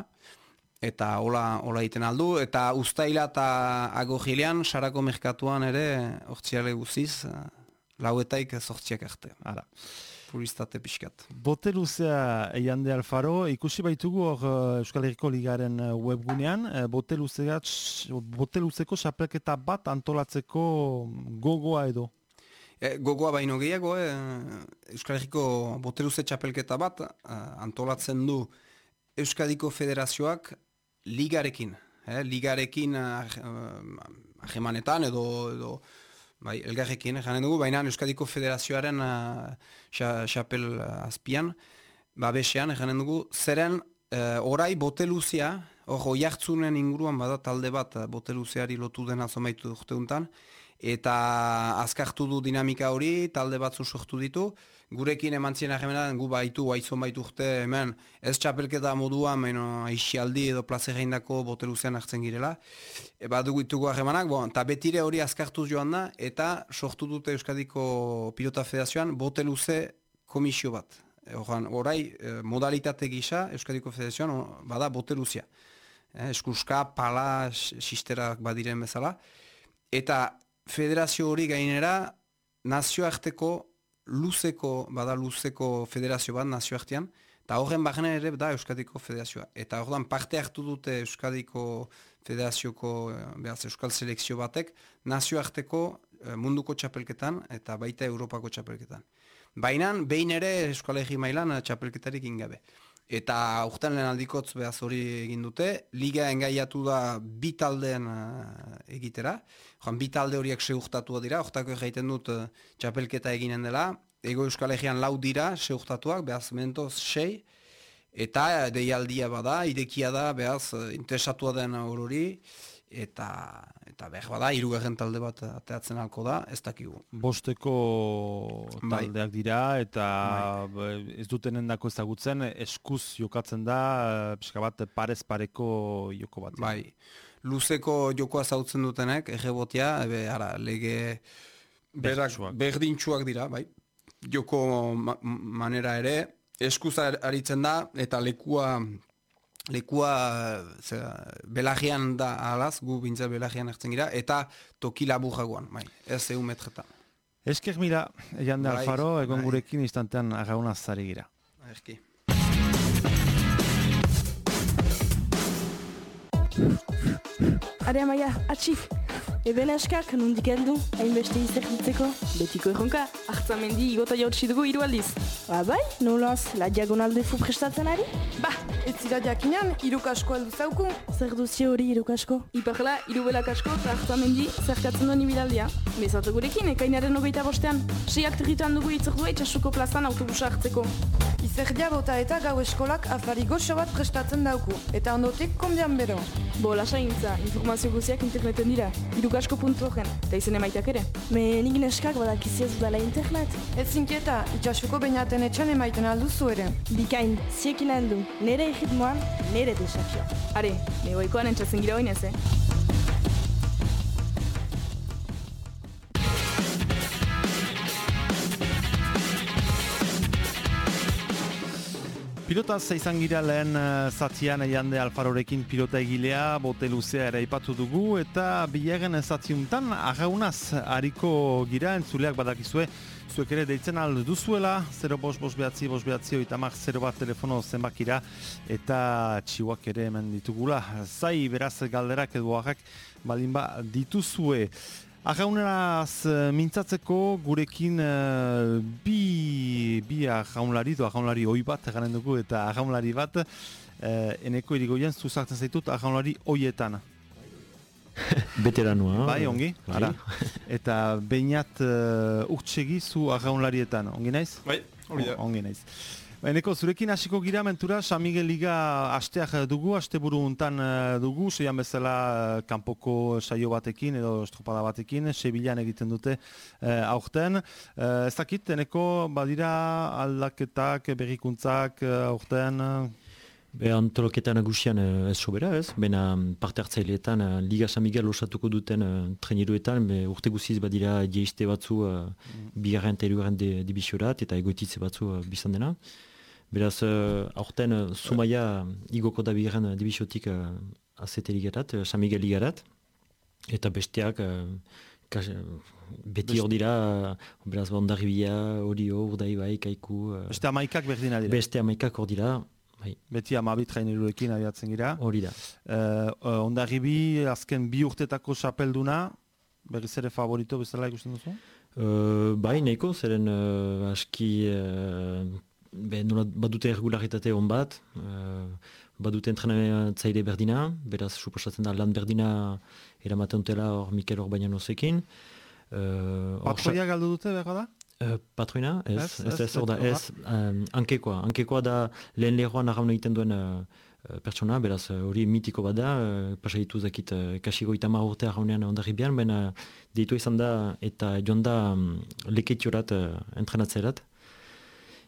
eta hola, hola iten aldu, eta ustaila eta agogilean, sarako merkatuan ere, hortziale guziz, uh, lauetaik zortziak arte. Ara puristate pixkat. Bote luzea eian de Alfaro, ikusi baitugu hor uh, Euskal Herriko Ligaren uh, webgunean, uh, bote, luzeko xapelketa bat antolatzeko gogoa edo? E, gogoa baino gehiago, e, Euskal Herriko bote luze txapelketa bat antolatzen du Euskadiko Federazioak ligarekin. Eh, ligarekin ahemanetan edo, edo bai, elgarrekin, janen dugu, baina Euskadiko Federazioaren uh, xapel uh, azpian, babesean, janen dugu, zeren uh, orai boteluzia, hor oiartzunen inguruan bada talde bat boteluziari lotu dena zomaitu urteuntan, eta azkartu du dinamika hori, talde batzu sortu ditu, gurekin eman zien ahemenan, gu baitu, aizon baitu urte, hemen, ez txapelketa modua, meno, aixialdi edo plazera indako boteluzean hartzen girela. E, dugu itugu ahemanak, bon, eta betire hori azkartu joan da, eta sortu dute Euskadiko Pilota Federazioan boteluze komisio bat. E, orai, e, modalitate gisa, Euskadiko Federazioan, bada boteluzia. E, eskuska, pala, sisterak badiren bezala. Eta federazio hori gainera nazioarteko luzeko, bada luzeko federazio bat nazioartean, eta horren bagena ere da Euskadiko federazioa. Eta horren parte hartu dute Euskadiko federazioko, eh, behaz, Euskal selekzio batek, nazioarteko eh, munduko txapelketan eta baita Europako txapelketan. Baina, behin ere Euskal Egi mailan txapelketarik ingabe. Eta urtean lehen aldikotz behaz hori egin dute, liga engaiatu da bi taldeen uh, egitera. Joan, bi talde horiek seurtatu dira, hortako egiten dut uh, txapelketa eginen dela. Ego Euskal Herrian lau dira seurtatuak, behaz mentoz sei. Eta deialdia bada, idekia da, behaz, interesatua den hori eta eta behar bada hirugarren talde bat ateatzen halko da, ez dakigu. Bosteko bai. taldeak dira eta bai. ez duten endako ezagutzen eskuz jokatzen da pixka bat parez pareko joko bat. Bai, luzeko jokoa zautzen dutenek, egebotia, ebe, ara, lege berak, berdintxuak dira, bai, joko manera ere, eskuz aritzen da eta lekua lekua zera, belagian da alaz, gu bintza belagian hartzen gira, eta toki labu jagoan, bai, ez egun metretan. Esker mila, Jande Bai, Alfaro, egon bai. gurekin instantean agauna zari gira. Erki. Are maia, atxik. Eben askak, nondik heldu, hainbeste izerditzeko. Betiko erronka, hartzamendi igota jautsi dugu hiru aldiz. Ba bai, nolaz, la diagonalde fu prestatzen ari? Ba, ez zira jakinan, iruk asko heldu zauku. Zer duzio hori irukasko? Iparla, hiru belak asko eta hartzamendi zerkatzen duen ibilaldia. Bezatu gurekin, ekainaren hogeita bostean. Seiak territuan dugu itzordua itxasuko plazan autobusa hartzeko. Izerdia bota eta gau eskolak afari goxo bat prestatzen dauku. Eta ondotik konbian bero. Bo, lasaintza, informazio guziak interneten dira. Irukasko.orgen, eta izen emaitak ere. Me nik neskak badakiziaz dela internet. Ez zinkieta, itxasuko bainaten etxan emaiten alduzu ere. Bikain, ziekin heldu, nere egitmoan, nere desafio. Are, negoikoan entzatzen gira oinez, eh? Pilotaz izan gira lehen uh, zatian jande Alfarorekin pilota egilea, bote luzea ere ipatu dugu, eta bigarren zatiuntan arraunaz hariko gira, entzuleak badakizue, zuek ere deitzen al duzuela, 0 bos bos behatzi, bos behatzi, oitamak 0 bat telefono zenbakira, eta txiuak ere hemen ditugula. Zai, beraz galderak edo harrak, balin ba dituzue. Arrauneraz eh, mintzatzeko gurekin eh, bi, bi arraunlari, do arraunlari oi bat eganen dugu eta arraunlari bat uh, eneko irigoien zuzartzen zaitut arraunlari oietan. Veteranoa. Bai, ongi, ara. Eta bainat uh, urtsegi zu arraunlarietan, ongi naiz? Bai, hori da. O- Ongi naiz. Eneko, zurekin hasiko gira mentura, San Miguel Liga asteak dugu, asteburu untan eh, dugu, seian bezala eh, kanpoko saio batekin edo estropada batekin, Sevillan egiten dute eh, aurten. Eh, ez dakit, eneko, badira aldaketak, berrikuntzak eh, aurten, eh, Be antoloketa nagusian eh, ez sobera ez, bena mm, parte hartzaileetan eh, Liga San Miguel osatuko duten uh, treniruetan, be urte guziz badira jeiste batzu uh, bigarren eta hirugarren de, divisiorat eta egoititze batzu uh, bizan dena. Beraz, uh, aurten uh, Zumaia igoko da bigarren divisiotik uh, azete ligarat, uh, San Miguel ligarat, eta besteak uh, kas, beti hor dira, beraz, Bondarribia, Orio, Urdaibai, Kaiku, beste amaikak berdina dira. beste amaikak hor dira, bai, Beti amabit traineruekin abiatzen gira. hori da. Uh, ondarribi, azken bi urtetako xapelduna, berriz ere favorito bezala ikusten duzu? Uh, bai, nahiko, zeren uh, aski uh, be, nola, badute regularitate hon bat, uh, badute entrenatzaile berdina, beraz, suposatzen da lan berdina eramaten dutela hor Mikel hor baina nozekin. Uh, Patroia galdu dute, behar da? Uh, patroina? Ez, Ez, ez, ez, ez, hor da, ez, um, hankekoa. Hankekoa da lehen lehoan arraun egiten duen uh, uh, pertsona, beraz, uh, hori mitiko bat da, uh, pasa ditu zakit, uh, kasi goita mar urte arraunean ondarribian, baina deitu izan da, eta joan da um, leketiorat, uh, entrenatzerat.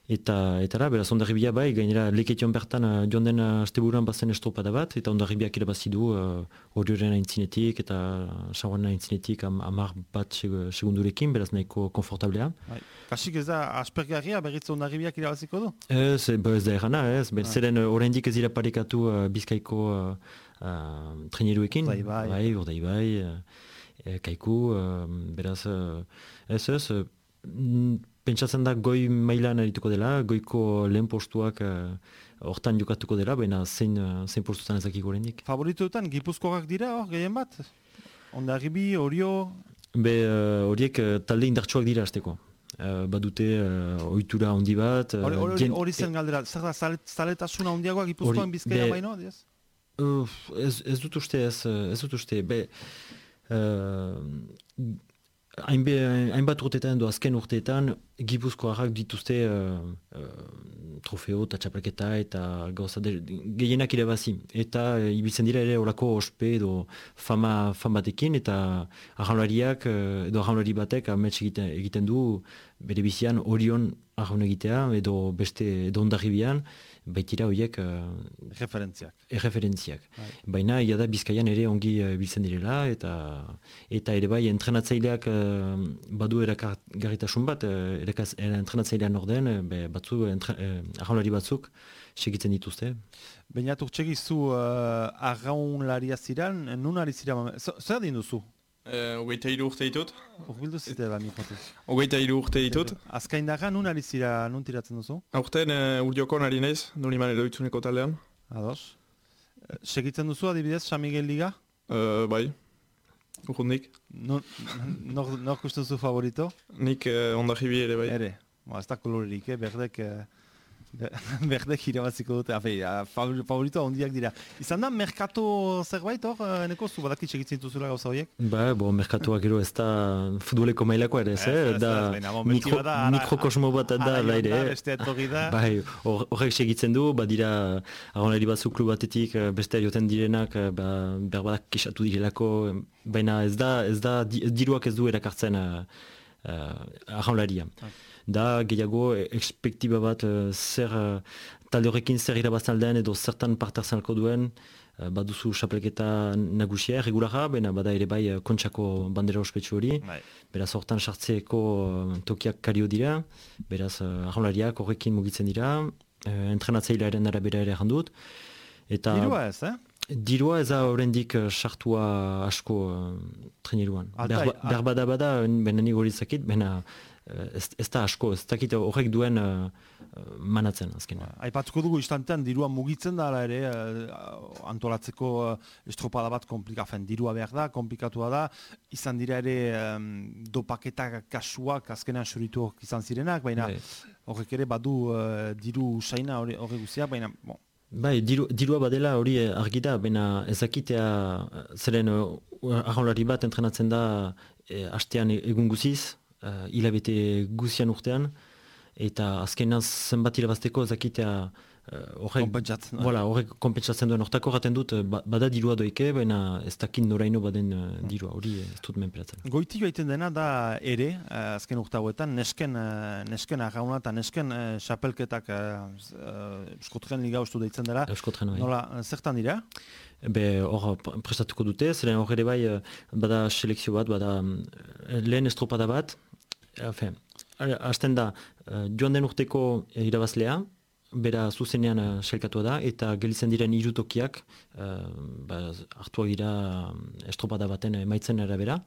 Eta, eta da, beraz, ondarribia bai, gainera leketion bertan uh, joan den uh, asteburuan bazen estropada bat, eta ondarribiak irabazi du uh, horioren aintzinetik eta sauan aintzinetik am, amar bat seg segundurekin, beraz nahiko konfortablea. Bai. Kasik ez da, aspergarria berriz ondarribiak irabaziko du? Ez, ba ez da errana, ez. Ben, Zeren uh, oraindik ez dira parekatu uh, bizkaiko uh, uh, traineruekin. Urdaibai. Bai, urdaibai, uh, e, kaiku, uh, beraz, uh, ez ez, uh, pentsatzen da goi mailan arituko dela, goiko lehen postuak uh, hortan jokatuko dela, baina zein, uh, zein postutan ezakiko oraindik. Favoritoetan, gipuzkoak dira hor, gehien bat? Ondarribi, Orio, Be uh, horiek uh, talde indartsuak dira azteko. Uh, badute uh, ohitura handi bat. uh, hori- jen- hori zen galdera, zer da, zalet- zaletasuna handiagoa gipuzkoan bizkaia baino, diez? Uf, ez, ez dut uste, ez, eh, ez dut uste. Be, uh, hainbe, hainbat urteetan edo azken urteetan gipuzkoarrak dituzte uh, uh, trofeo eta txapelketa eta gauza de, gehienak irabazi. Eta uh, ibiltzen dira ere olako ospe edo fama, fama batekin eta arraunlariak uh, edo arraunlari batek amets egiten, egiten du bere bizian orion arraun egitea edo beste edo ondarribian baitira horiek uh, Referentziak. erreferentziak. Bai. Baina ia da Bizkaian ere ongi uh, biltzen direla eta eta ere bai entrenatzaileak uh, badu erakargarritasun bat uh, erakaz- eh, entrenatzailean orden be, batzu entre, uh, batzuk segitzen dituzte. Bainat urtsegi zu uh, arraunlaria ziran, nun ari zira, Z- zer din Eh, Hogeita hiru urte ditut. Urbildu zite ba mikrotuz. Hogeita hiru urte ditut. Azkain daga, nun ari zira, nun tiratzen duzu? Aurten uh, urdioko nari naiz, doniman eroitzuneko taldean. Ados. Eh, Segitzen duzu adibidez, San Miguel Liga? Uh, bai, urrundik. Nor, nor, nor kustuzu favorito? Nik uh, ondajibi ere bai. Ere, ba, ez da kolorerik, eh? berdek, eh, be- berdek irabaziko dute, Afe, a, favor- favoritoa ondiak dira. Izan da, merkato zerbait hor, eh, neko zu badakit segitzen duzula gauza horiek? Ba, bo, merkatuak gero ez da futboleko mailako ere, ez, eh? Da mikro, mikrokosmo bat da, laire, eh? Bai, hor- horrek segitzen du, badira agonari batzu klub batetik eh, beste joten direnak eh, ba, berbadak kisatu direlako, eh, baina ez da, ez da, di- diruak ez du erakartzen uh, uh. Da gehiago eh, espektiba bat eh, zer eh, talde horrekin zer irabazten aldean edo zertan parte hartzen duen, eh, baduzu xapelketa nagusia, regulara, baina bada ere bai kontxako bandera ospetsu hori. Bai. Beraz, hortan sartzeko eh, tokiak kario dira, beraz, uh, arraunlariak horrekin mugitzen dira, uh, entrenatzailearen arabera ere jandut. Eta Dirua ez, eh? dirua ez da oraindik eh, sartua asko uh, treniruan. Altai, Berba, al- berbada bada, bena nik hori zakit, bena eh, ez, ez da asko, ez dakit horrek duen uh, manatzen azkenean. Aipatuko dugu istantean dirua mugitzen da ere eh, antolatzeko eh, estropada bat komplikafen. Dirua behar da, komplikatua da, izan dira ere em, dopaketa kasuak azkenean surituak izan zirenak, baina Bai. horrek ere badu eh, diru usaina hori hori guztiak, baina bon, Bai, diru, dirua badela hori eh, argi da, baina ezakitea eh, zeren uh, arraunlari bat entrenatzen da eh, astean e- egun guziz, uh, hilabete guzian urtean, eta azkenan zenbat irabazteko ezakitea uh, horrek, konpentsatzen. voilà, horrek konpentsatzen duen hortako gaten dut, eh, ba- bada dirua doike, baina ez dakin noraino baden uh, dirua, hori eh, ez dut menperatzen. Goiti joaiten dena da ere, eh, azken urte hauetan, nesken, eh, nesken arrauna eta nesken eh, xapelketak uh, eskotren liga ustu deitzen dela. Euskotren bai. Nola, eh, zertan dira? Be hor pre- prestatuko dute, zeren hor ere bai eh, bada selekzio bat, bada lehen estropada bat, Efe, hasten da, eh, joan den urteko eh, irabazlea, bera zuzenean uh, selkatua da, eta gelitzen diren irutokiak uh, ba, hartuak dira mm, estropada baten emaitzen arabera,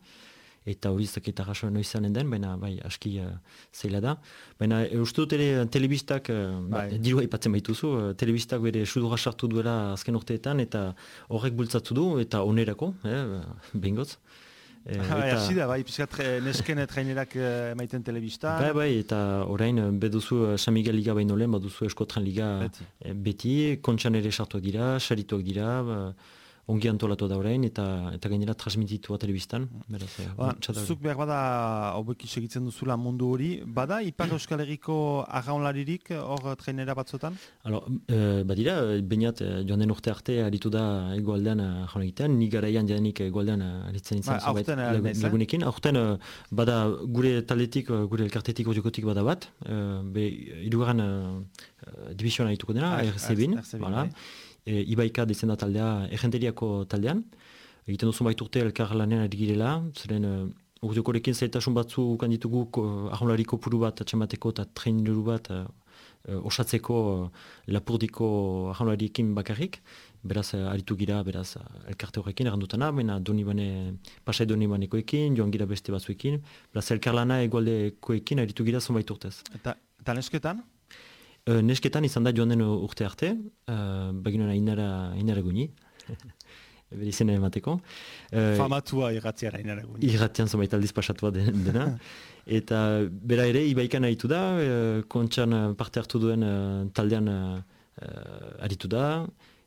eta hori ez dakit arraso noizanen den, baina bai aski uh, zeila da. Baina e, uste dut ere telebistak, uh, ba, Bai. dirua ipatzen baituzu, uh, telebistak bere sudura sartu duela azken urteetan, eta horrek bultzatu du, eta onerako, eh, behingotz. E, Bai, hasi da, bai, pixkat tre- nesken trainerak eh, emaiten telebista. Bai, bai, eta orain eh, beduzu eh, San Miguel Liga baino lehen, baduzu Eskotren Liga Beti. eh, beti, kontxan ere sartuak dira, sarituak dira, ba, ongi antolatu da orain, eta eta gainera transmititua telebistan. Beraz, eh, Ba, zuk behar bada hobeki segitzen duzula mundu hori, bada Ipar Euskal Herriko arraunlaririk hor trainera batzutan? Alors, eh, badira, eh, bainat eh, joan den urte arte aritu da egoaldean jaun egiten, ni garaian jadenik egoaldean aritzen izan Ba, aurten eh? lagunekin. Aurten eh, bada gure taldetik, eh, gure elkartetik odiokotik bada bat, uh, be irugarren uh, divisioan arituko dena, Ah, RC-bin, E, Ibaika ditzen da taldea, errenteriako taldean, egiten duzu bait urte elkar lanean ari girela, zeren uh, Urdiokorekin zailtasun batzu ukan ditugu ahonlari kopuru bat atxamateko eta traineru bat uh, osatzeko uh, lapurdiko ahonlariekin bakarrik. Beraz, uh, aritu gira, beraz, elkarte horrekin errandutana, baina donibane, pasai donibanekoekin, joan gira beste batzuekin. Beraz, elkarlana egualdekoekin aritu gira zonbait urtez. Eta, eta nesketan? Uh, nesketan izan da joan den urte arte, uh, baginon inara, inara guni, bere izena emateko. Uh, Famatua irratziara inaragun. irratian zonbait aldiz pasatua den- dena. Eta bera ere, ibaikan aritu da, eh, kontxan eh, parte hartu duen eh, taldean eh, eh, aritu da,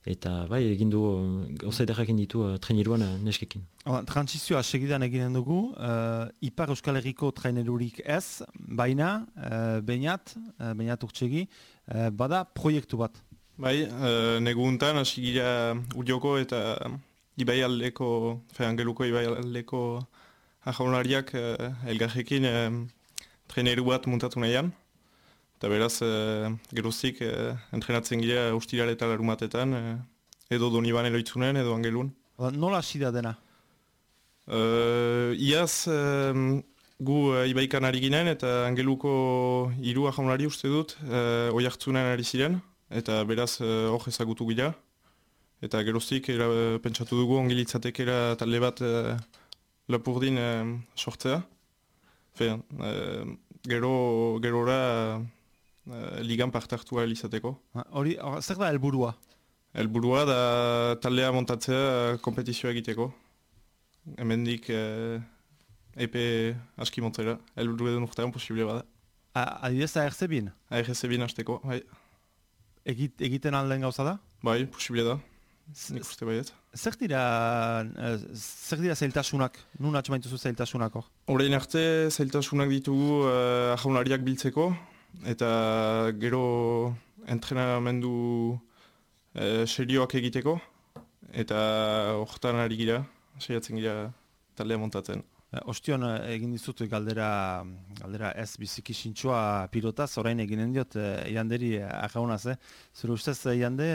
eta bai, egin du, eh, gauza ederrak egin ditu uh, treniruan eh, neskekin. Transizioa segidan eginen dugu, uh, Ipar Euskal Herriko trainerurik ez, baina, uh, bainat, uh, bainat urtsegi, uh, bada proiektu bat. Bai, uh, neguntan hasi gira Udioko eta Ibai aldeko, fe, Angeluko Ibai aldeko ajaunariak uh, elgarrekin uh, treneru bat muntatu nahian. Eta beraz, uh, geroztik uh, entrenatzen gira ustirale eta larumatetan, uh, edo Doniban eloitzunen, edo Angelun. Ba, nola hasi da dena? Uh, iaz, um, gu uh, ibaikan ari ginen eta angeluko hiru jaunari uste dut uh, oi hartzunen ari ziren eta beraz hor ezagutu gira eta geroztik era, pentsatu dugu ongilitzatekera talde bat uh, lapurdin uh, sortzea. Fe, uh, gero, gerora ligan parte hartu ahal izateko. Ha, Hori, hor- zer da helburua? Helburua da taldea montatzea kompetizioa egiteko. Hemendik uh, epe aski montzera. Helburu edun urtean posible bada. A- Adibidez, ARC bin, ARC bin hasteko, bai. egit, egiten alden gauza da? Bai, posible da. Nik uste baiet. Zer dira, eh, zer dira zailtasunak? Nun atxemaituzu zailtasunak hor? Horein arte zailtasunak ditugu uh, ajaunariak biltzeko eta gero entrenamendu uh, serioak egiteko eta hortan ari gira, saiatzen gira taldea montatzen. Eh, Ostion eh, egin dizut galdera, galdera ez biziki sintxoa pilotaz, orain eginen diot eh, ianderi agaunaz, eh? Zure ustez, iande,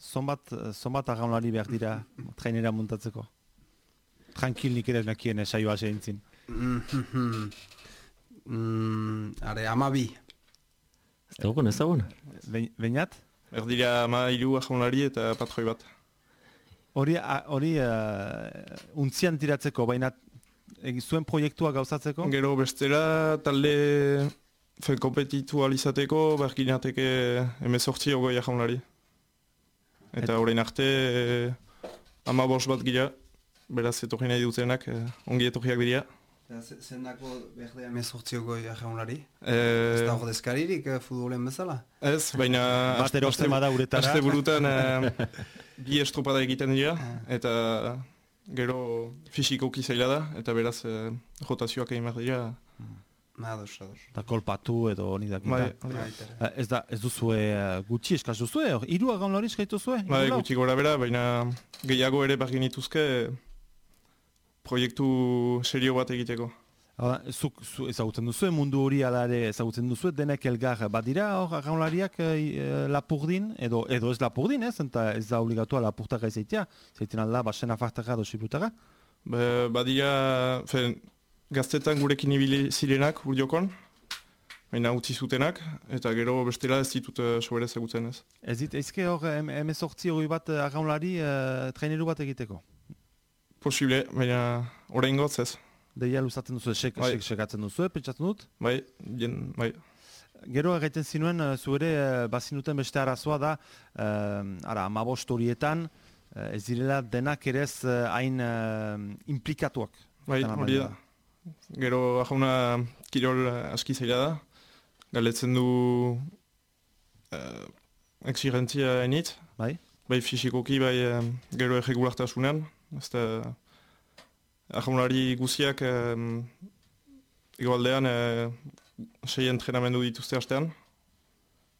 zonbat, zonbat agaunari behar dira trainera montatzeko? Tranquil nik ere nakien eh, saioa segintzin. Mhm. Mm, are, amabi. Ez dagoen, ez dagoen. Bainat? Er dira ama hiru ajaunari eta patroi bat. Hori, hori uh, untzian tiratzeko, baina zuen proiektua gauzatzeko? Gero bestera talde fen kompetitu alizateko barginateke emezortzi ogoi ajaunari. Eta horrein arte eh, ama bost bat gira, beraz etorri nahi dutenak eh, ongi etorriak dira. Zendako berdea mezortzioko jaunari? Eh, Ez da ordezkaririk eh, futbolen bezala? Ez, baina... Bat erosten bada uretara. Aste burutan eh, bi estropada egiten dira, eta gero fisikoki zaila da, eta beraz eh, rotazioak egin behar dira. Ados, ados. Eta kolpatu edo honi dakita. Bai, da. Baita ere. Eh, Ez da, ez duzue uh, gutxi eskaz duzue, hor, hiru agon hori eskaitu zue? Bai, gutxi gora bera, baina gehiago ere bagin ituzke proiektu serio bat egiteko. Zuk zu, ezagutzen duzue, mundu hori ala ere ezagutzen duzue, denek elgar badira hor agaunlariak uh, lapurdin, edo, edo ez lapurdin, ez, eta ez da obligatua lapurtaka ezaitea, zaiten alda, basen afartaka edo siputaka. Ba, badira, fe, gaztetan gurekin ibili zirenak urdiokon, baina utzi zutenak, eta gero bestela ez ditut uh, sobera ezagutzen ez. Ez dit, ezke hor, em, emezortzi hori bat eh, agaunlari uh, traineru bat egiteko. Posible, baina orain gotz ez. Deia luzatzen duzu, sek, Bai. sek, sekatzen duzu, pentsatzen dut. Bai, jen, bai. Gero egiten zinuen, uh, zuere uh, bazinuten beste arazoa da, uh, ara, amabost horietan, ez direla denak ere ez uh, hain uh, implikatuak. Bai, hori da. Gero jauna kirol eh, aski zaila da. Galetzen du uh, exigentzia enitz. Bai? Bai fisikoki, bai eh, gero erregulartasunean. Ez da jaunari guziak um, egoaldean uh, sei entrenamendu dituzte astean.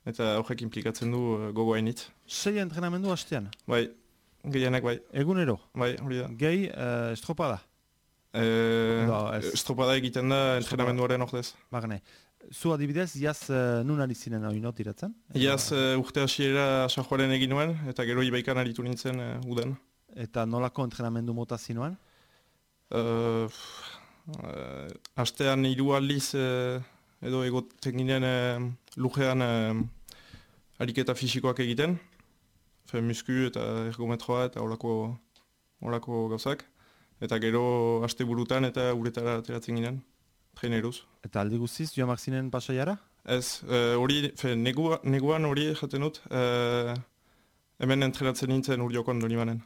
Eta horrek implikatzen du uh, gogoa enitz. Sei entrenamendu hastean, Bai, gehienak bai. egunero, Bai, hori da. gehi uh, estropada, Eh, Edo ez. estropada egiten da entrenamenduaren ordez. bagne. Zu adibidez, jaz uh, nun ari zinen hori not iratzen? Iaz uh, urte hasiera sajoaren egin nuen, eta gero ibaikan aritu nintzen uh, uden. Eta nolako entrenamendu mota zinoan? Uh, uh, astean hiru aldiz uh, edo egoten ginen uh, lujean uh, ariketa fisikoak egiten. Fe musku eta ergometroa eta olako, olako gauzak. Eta gero aste burutan eta uretara ateratzen ginen, traineruz. Eta aldi guztiz, joamak zinen pasaiara? Ez, hori, fe, negua, neguan hori jaten dut, eh, hemen entrenatzen nintzen urdiokon donibanen.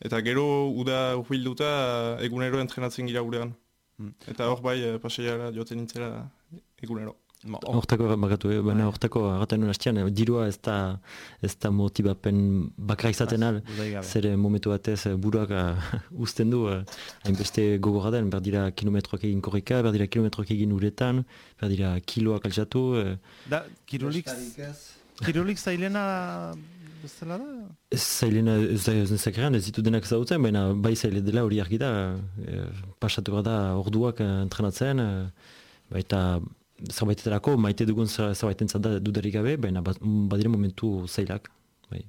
Eta gero, uda urbilduta, egunero entrenatzen gira gurean. Hmm. Eta hor bai, eh, pasaiara joten nintzera egunero. Ba, hor- Hortako bakatu, eh, baina hortako agaten nuen hastean, eh, dirua ez da, ez da motibapen bakra izaten al, zer eh, momentu batez buruak uh, uzten du, hainbeste gogorra den, berdira kilometroak egin korrika, berdira kilometroak egin uretan, berdira kiloak altxatu, eh, Da, kirolik, kirolik zailena bezala da? ez zailena ez da ez nezakeran, ez ditu denak zautzen, baina bai zaile dela hori argi da, eh, pasatu behar da orduak eh, entrenatzen, eh, baita zerbaitetarako maite dugun zer- zerbaitentzat da dudarik gabe, baina ba- badire momentu zailak. Bai.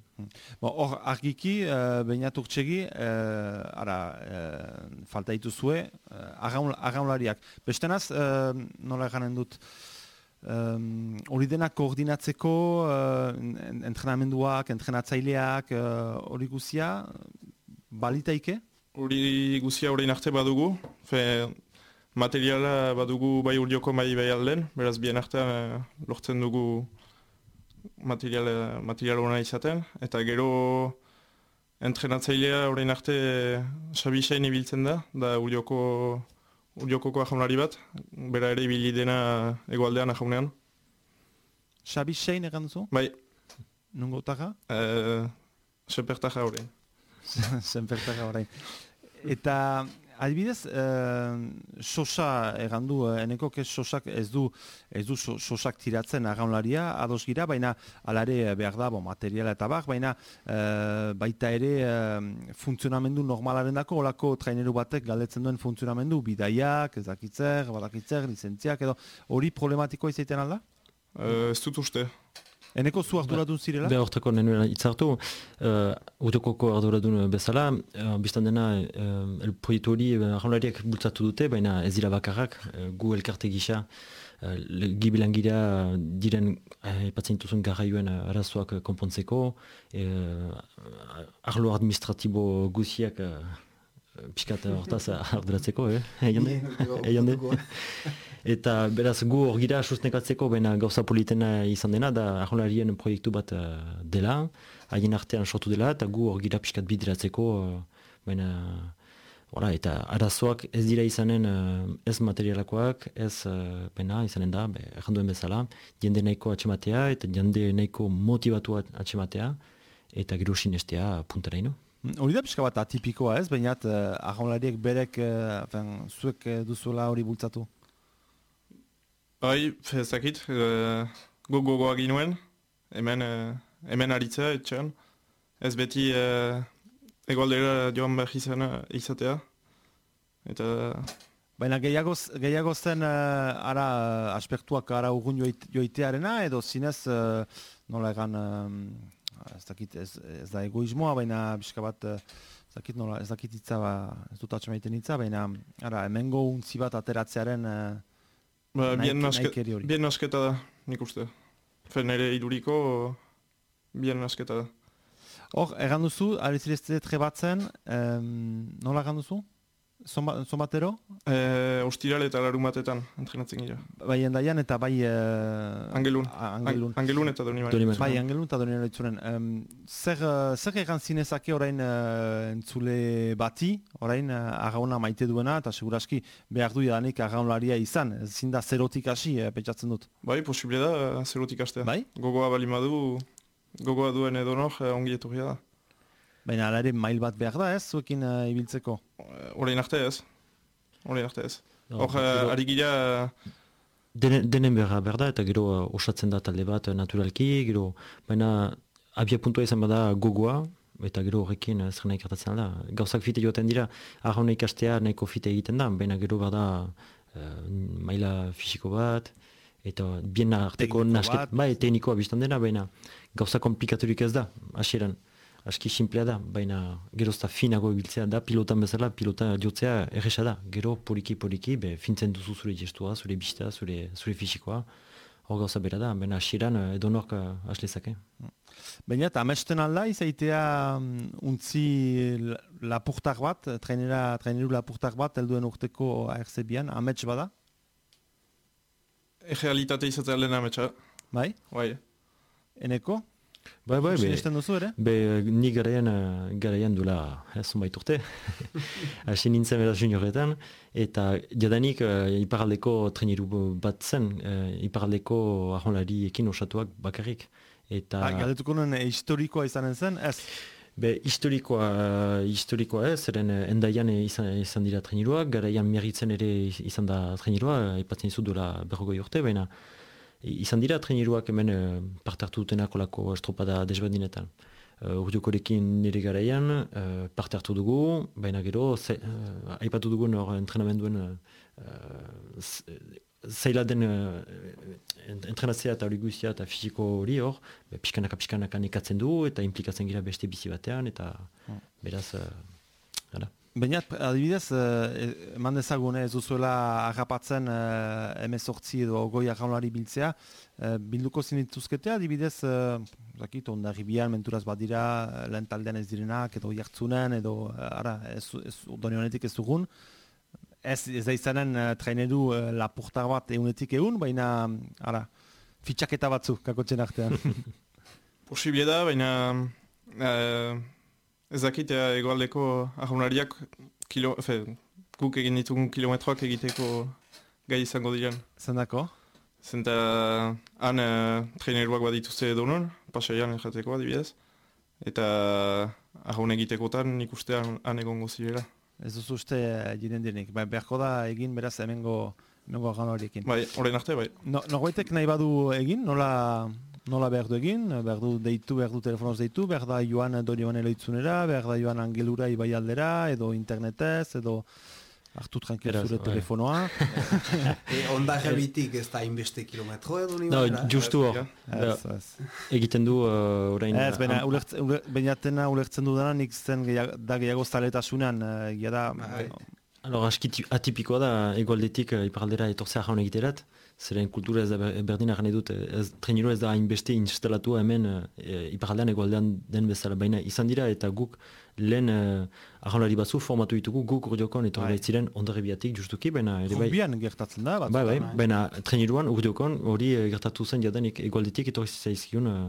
Bo, Hor, argiki, uh, bainat urtsegi, uh, ara, uh, falta dituzue, uh, argaunlariak. Bestenaz, uh, nola eganen dut, um, hori denak koordinatzeko uh, entrenamenduak, entrenatzaileak, uh, hori guzia, balitaike? hori guzia horrein arte badugu, fe, materiala badugu bai urdioko bai bai alden, beraz bien artean eh, lortzen dugu material, material hona izaten, eta gero entrenatzailea horrein arte sabisain ibiltzen da, da urdioko urdiokoko ajaunari bat, bera ere ibili dena egualdean ajaunean. Xabi Sein egan duzu? Bai, Nungo taga? e, sepertaja horrein. Zenpertaga orain. Eta, adibidez, eh, sosa egan du, eh, eneko ez sosak ez du, ez du so- sosak tiratzen agaunlaria, ados gira, baina alare behar da, bo, materiala eta bak, baina eh, baita ere eh, funtzionamendu normalaren dako, olako traineru batek galdetzen duen funtzionamendu, bidaiak, ez dakitzer, badakitzer, lizentziak, edo hori problematikoa izaiten alda? E, ez dut uste. Eneko zu arduradun zirela? Be hortako nenuen itzartu, uh, utokoko arduradun bezala, uh, biztan dena uh, el proiektu hori uh, bultzatu dute, baina ez dira bakarrak, uh, gu elkarte gisa, uh, gibilangira diren uh, epatzen dituzun garraioen uh, arazoak uh, konpontzeko, uh, arlo administratibo guziak uh, pixkat hortaz arduratzeko, eh? Eion de? Eta beraz gu hor gira sustekatzeko baina gauza politena izan dena da arrolarien proiektu bat eh, dela, haien artean sortu dela eta gu hor gira pixkat bideratzeko uh, baina Ora, eta arazoak ez dira izanen eh, ez materialakoak, ez bena izanen da, be, erranduen bezala, jende nahiko atxematea eta jende nahiko motivatua atxematea eta gero sinestea puntaraino. Hori da pixka bat atipikoa ez, bainat uh, arraunlariek berek, uh, fen, zuek uh, duzuela hori bultzatu. Bai, ezakit, e, go gogoa ginuen, hemen, e, hemen aritzea etxean. Ez beti e, egoaldera joan behar izan izatea. Eta Baina gehiago, gehiago zen uh, ara uh, aspektuak ara urgun joit, joitearena, edo zinez, uh, nola egan, um, ez dakit, ez, ez da egoismoa, baina pixka bat, uh, ez dakit nola, ez dakit hitza, ba, ez dut atxemaiten hitza, baina, ara, hemengo untzi bat ateratzearen uh, ba, Naik- bien, naske, hori. bien nasketa da, nik uste. Fe nire iduriko, bien nasketa da. Hor, egan duzu, arizirezte trebatzen, um, nola egan duzu? Zonba- Zonbatero? E, Ostiral eta larumatetan entrenatzen gira. Bai endaian eta bai... Uh, Angelun. a- Angelun. An- Angelun eta doni Doni Bai, angelun eta donera ditzuren. Um, zer, zer egan zinezake orain uh, entzule bati, orain uh, agauna maite duena, eta seguraski behar du jadanik agaunlaria izan, ezin da zerotik hasi, eh, pentsatzen dut. Bai, posible da, zerotik astea. Bai? Gogoa bali badu, gogoa duen edonor, eh, ongi etorria da. Baina ala ere mail bat behar da ez, zuekin uh, ibiltzeko. Eh, Orain arte ez. Orain arte ez. Hor, eh, gero- ari gira, Denen, denen berra berda eta gero uh, osatzen da talde bat uh, naturalki, gero, baina abia puntua izan bada gogoa, eta gero horrekin uh, zer nahi gertatzen da. Gauzak fite joaten dira, arrauna ikastea nahiko fite egiten da, baina gero bada uh, maila fisiko bat, eta bien arteko nasket, bai, teknikoa biztan dena, baina gauza komplikaturik ez da, hasieran. Aski simplea da, baina gerozta finago ibiltzea da, pilotan bezala, pilota jotzea erresa da. Gero poliki-poliki, be, fintzen duzu zure gestua, zure bista, zure, zure fisikoa. Hor gauza bera da, baina hasieran eh, edonork eh, has lezake. Baina eta amesten alda izaitea um, untzi la- lapurtak bat, trainera, traineru lapurtak bat, helduen urteko ARC-bian, amets bada, errealitate izatea lehen ametsa. bai? Bai. Eneko? Bai, bai, be, Sinesten duzu ere? be ni garaian, eh, garaian dula eh, zonbait urte. Hasi nintzen beraz junioretan, eta jadanik uh, iparaldeko traineru bat zen, uh, iparaldeko ahonlariekin osatuak bakarrik. Eta... Ah, galdetuko nuen eh, historikoa izanen zen, ez? Be, historikoa, historikoa ez, zeren eh, endaian eh, izan, izan dira treniruak, garaian miarritzen ere iz- izan da trenirua, aipatzen izu duela berrogoi urte, baina izan dira treniruak hemen eh, parte hartu dutenak olako estropada desberdinetan. Uh, Urdukorekin nire garaian eh, parte hartu dugu, baina gero ze, eh, aipatu dugun hor entrenamenduen uh, zaila den uh, entrenatzea eta hori guztia eta fisiko hori hor, pixkanaka pixkanaka nekatzen du eta implikatzen gira beste bizi batean eta beraz, uh, hala. Bainat, adibidez, eh, eman dezagun eh, ez duzuela agapatzen eh, emezortzi edo goi agaunari biltzea, eh, bilduko zinituzketea, adibidez, eh, zakit, ondari bian, menturaz badira, eh, lehen taldean ez direnak, edo jartzunen, edo, eh, ara, ez, ez, doni honetik ez dugun, ez, ez da izanen uh, traineru uh, lapurtar bat egunetik egun, baina, ara, fitxaketa batzu, kakotzen artean. Posibile da, baina uh, ez dakit uh, egoaldeko ahonariak kilo, fe, guk egin ditugun kilometroak egiteko gai izango diren. Zendako? Zenta han uh, traineruak bat dituzte donon, pasaian errateko adibidez, eta ahon egitekotan nik ustean han egongo zirela. Ez duzu uste uh, jiren direnik. Ba, beharko da egin beraz hemengo hemengo agan horiekin. Bai, horrein arte, bai. No, Nogoitek nahi badu egin, nola, nola behar du egin, behar du deitu, behar du telefonoz deitu, behar da joan doni honen loitzunera, behar da joan angelura ibai aldera, edo internetez, edo hartu tranquil zure bai. telefonoa. E, onda jabitik ez da inbeste kilometro edo ni No, eh? justu hor, egiten du uh, orain... Ez, baina am- ulertzen, ulertzen dudana nik zen gehiago, da gehiago zaletasunean, uh, egia da, Bai. Alors, aski ti- atipikoa da egoaldetik uh, iparaldera etortzea jaun egiterat, zeren kultura ez da ber- berdina gane dut, eh, ez, treniro ez da hainbeste instalatua hemen uh, iparaldean egoaldean den bezala, baina izan dira eta guk lehen uh, ahaunari batzu formatu ditugu guk urdiokon etorri Bai. ziren ondare biatik justuki, baina ere bai. Rugbian gertatzen da, bat. Bai, bai, baina treniruan urdiokon hori eh, gertatu zen jadanik egoaldetik etorri zaizkion uh,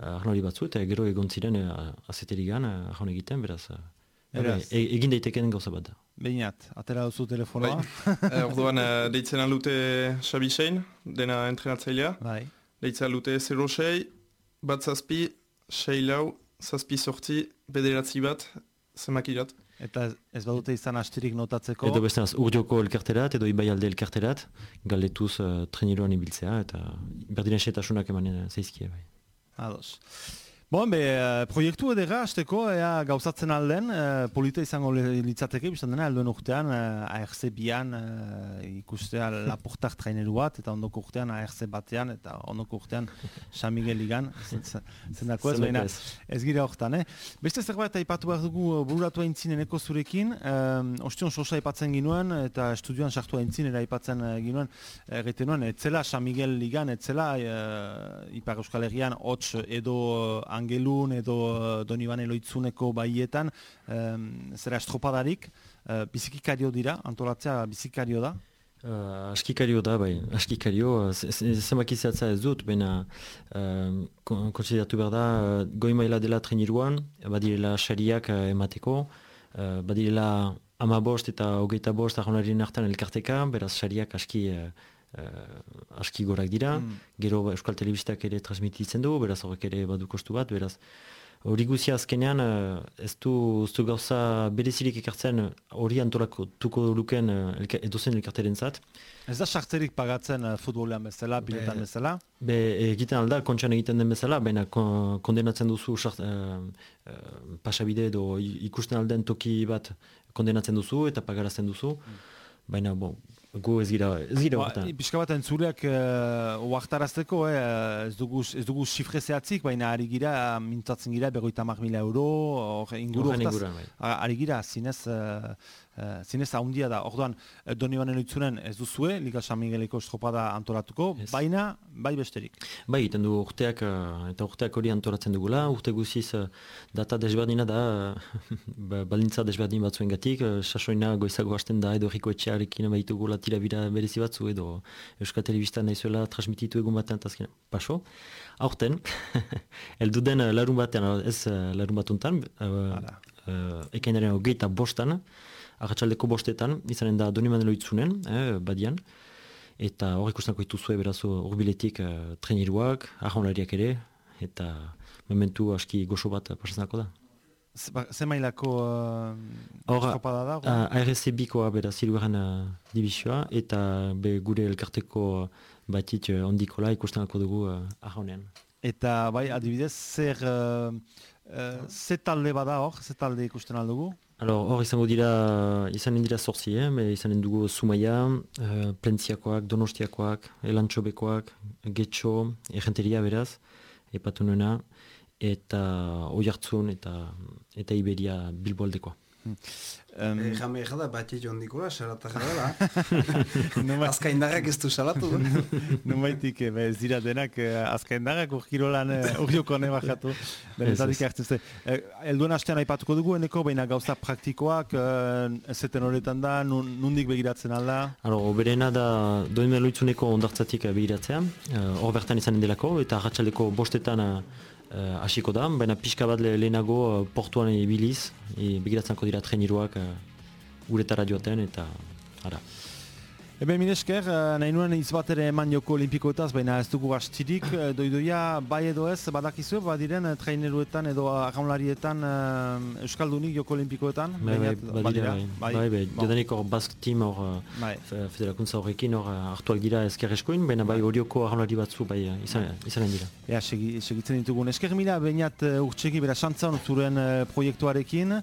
ahaunari batzu eta gero egon ziren uh, ahaun egiten, beraz, Beraz. e, egin daiteken gauza bat da. Bainat, atera duzu telefonoa. Eh, orduan, eh, deitzen alute Xabi Sein, dena entrenatzailea. Bai. Deitzen alute 06, bat zazpi, 6 lau, zazpi sortzi, bederatzi bat, zemakirat. Eta ez, ez badute izan astirik notatzeko. Edo beste naz, urdioko elkarterat, edo ibaialde elkarterat, galdetuz uh, treniruan ibiltzea, eta berdin esetasunak emanen zaizkie. Bai. Ados. Bon, be, eh, proiektu edera hasteko, ea gauzatzen alden, eh, polita izango li- litzateke, biztan dena, alduen urtean, eh, ARC bian eh, ikustea laportak traineru bat, eta ondoko urtean ARC batean, eta ondoko urtean San Miguel zen- zendako ez, baina ez. gira hortan, eh? Beste zerbait aipatu behar dugu bururatu aintzinen eko zurekin, um, ostion sosa aipatzen ginuen, eta estudioan sartu aintzinera aipatzen ginuen, egiten nuen, etzela San Miguel ligan, etzela eh, Ipar Euskal Herrian, hots edo Angelun edo eh, Donibane loitzuneko baietan, em, zera estropadarik, eh, bizikikario dira, antolatzea bizikario da, Uh, askikario da, bai, askikario, uh, ze- ze- zenbaki zehatza ez dut, baina uh, kon- konsideratu behar da, uh, goi maila dela treniruan, badirela sariak uh, emateko, uh, badirela ama bost eta hogeita bost arraunarien hartan elkarteka, beraz sariak aski, uh, uh, aski gorak dira, Mm. gero ba, Euskal Telebistak ere transmititzen du, beraz horrek ere badu kostu bat, beraz hori guzia azkenean uh, ez du, ez du gauza berezirik ekartzen hori antolako tuko luken uh, elka, edozen elkarteren zat. Ez da sartzerik pagatzen uh, futbolean bezala, pilotan Be- bezala. Be, egiten alda, kontxan egiten den bezala, baina kon, kondenatzen duzu uh, pasabide edo ikusten alden toki bat kondenatzen duzu eta pagarazten duzu, baina bo, gu ez gira, ez gira Ba, horretan. Pixka bat entzuleak uh, oartarazteko, eh, ez dugu, ez dugu sifre zehatzik, baina ari gira, mintzatzen gira, berroita mar mila euro, hor inguru hortaz, bai. ari gira, zinez, uh, uh, zinez haundia da. Orduan, eh, doni banen oitzunen ez duzue, Liga San Migueleko estropada antolatuko, Ez. baina, bai besterik. Bai, egiten du urteak, eh, eta urteak hori antolatzen dugula, urte guziz eh, data desberdina da, eh, ba- balintza desberdin batzuen gatik, sasoina goizago hasten da, edo Riko Etxearekin baitugula tirabira berezi batzu, edo Euskal Telebistan naizuela transmititu egun batean tazkena. Paso, aurten, eldu den eh, larun batean, ez eh, larun batuntan, uh, uh, ekainaren hogeita bostan, arratsaldeko bostetan, izanen da Doniman loitzunen, eh, badian, eta hor ikustako dituzue beraz urbiletik uh, treniruak, arraunlariak ere, eta momentu aski goxo bat pasazenako da. Z- ba- mailako uh, estropada da? Uh, ARC bikoa beraz hirugarren uh, divisioa, eta be gure elkarteko batit uh, ondikola ikustenako dugu uh, arraunean. Eta bai, adibidez, zer, uh, uh, ze talde bada hor, ze talde ikusten aldugu? Alors, hor izango dira, izanen dira zorzi, eh? izanen dugu Zumaia, uh, Plentziakoak, Donostiakoak, Elantxobekoak, Getxo, Errenteria beraz, epatu nuena, eta Oiartzun eta, eta Iberia Bilboaldekoa. Um, E, jame jada, batxe joan dikola, sarata jadela. Numa- Azka indarrak ez du salatu. Numaitik, eh, be, ez dira denak eh, azken dagak urkirolan eh, urrioko ne bajatu. Denetatik Ez, ez. hartzen ze. Elduen astean aipatuko dugu, eneko, baina gauza praktikoak, eh, zeten horretan da, nun, nundik begiratzen alda. Alo, berena da doin meloitzuneko ondartzatik begiratzea, hor bertan izanen delako, eta arratsaldeko bostetan eh, eh, hasiko da, baina pixka bat le- lehenago eh, portuan ibiliz, e, begiratzanko dira treniruak uh, uretara joaten, eta ara. Eben, minesker, eh, nahi nuen hitz bat ere eman joko olimpikoetaz, baina ez dugu bastirik, eh, doidoia bai edo ez, badakizu, badiren eh, traineruetan edo arraunlarietan eh, Euskaldunik joko olimpikoetan? Bai, bai, badira, bai, bai, bai, bon. jodanik hor Basque Team hor Bai. fe- federakuntza horrekin hor hartuak dira ezker eskuin, baina bai horioko arraunlari batzu bai izan, izanen dira. Ea, segi, segitzen ditugun. Esker mila, bainat uh, urtseki, bera xantza hon zuren proiektuarekin.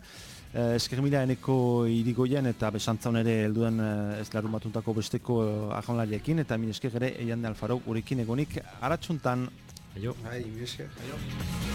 Uh, esker mila eneko irigoien eta besantza ere helduen uh, ez larun batuntako besteko uh, ajonlariekin eta min esker ere Eiande Alfaro gurekin egonik aratsuntan. Aio. Bai, minesker. Ongi etorriak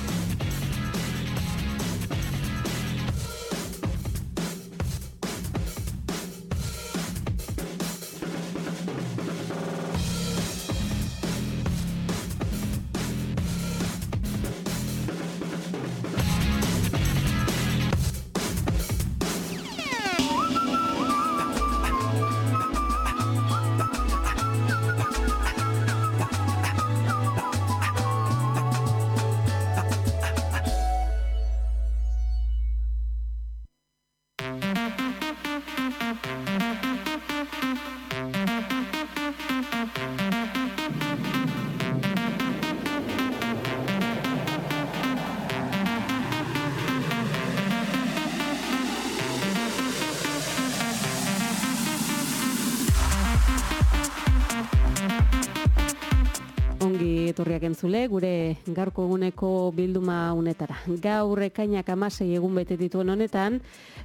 entzule, gure gaurko eguneko bilduma unetara. Gaur ekainak amasei egun bete dituen honetan,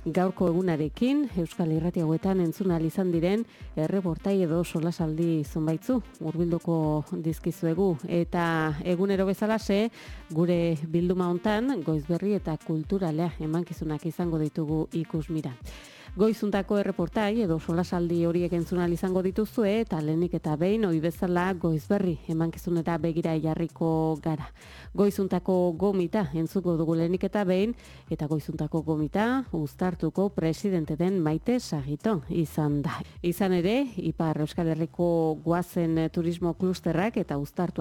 gaurko egunarekin, Euskal Irrati hauetan entzun izan diren, erreportai edo solasaldi zonbaitzu, urbildoko dizkizuegu. Eta egunero bezalase, gure bilduma hontan, goizberri eta kulturalea emankizunak izango ditugu ikusmira. Goizuntako erreportai edo solasaldi horiek entzun ahal izango dituzue eta lehenik eta behin ohi bezala goizberri emankizunera begira jarriko gara. Goizuntako gomita entzuko dugu lehenik eta behin eta goizuntako gomita uztartuko presidente den Maite Sagiton izan da. Izan ere, Ipar Euskal Herriko guazen turismo klusterrak eta uztartu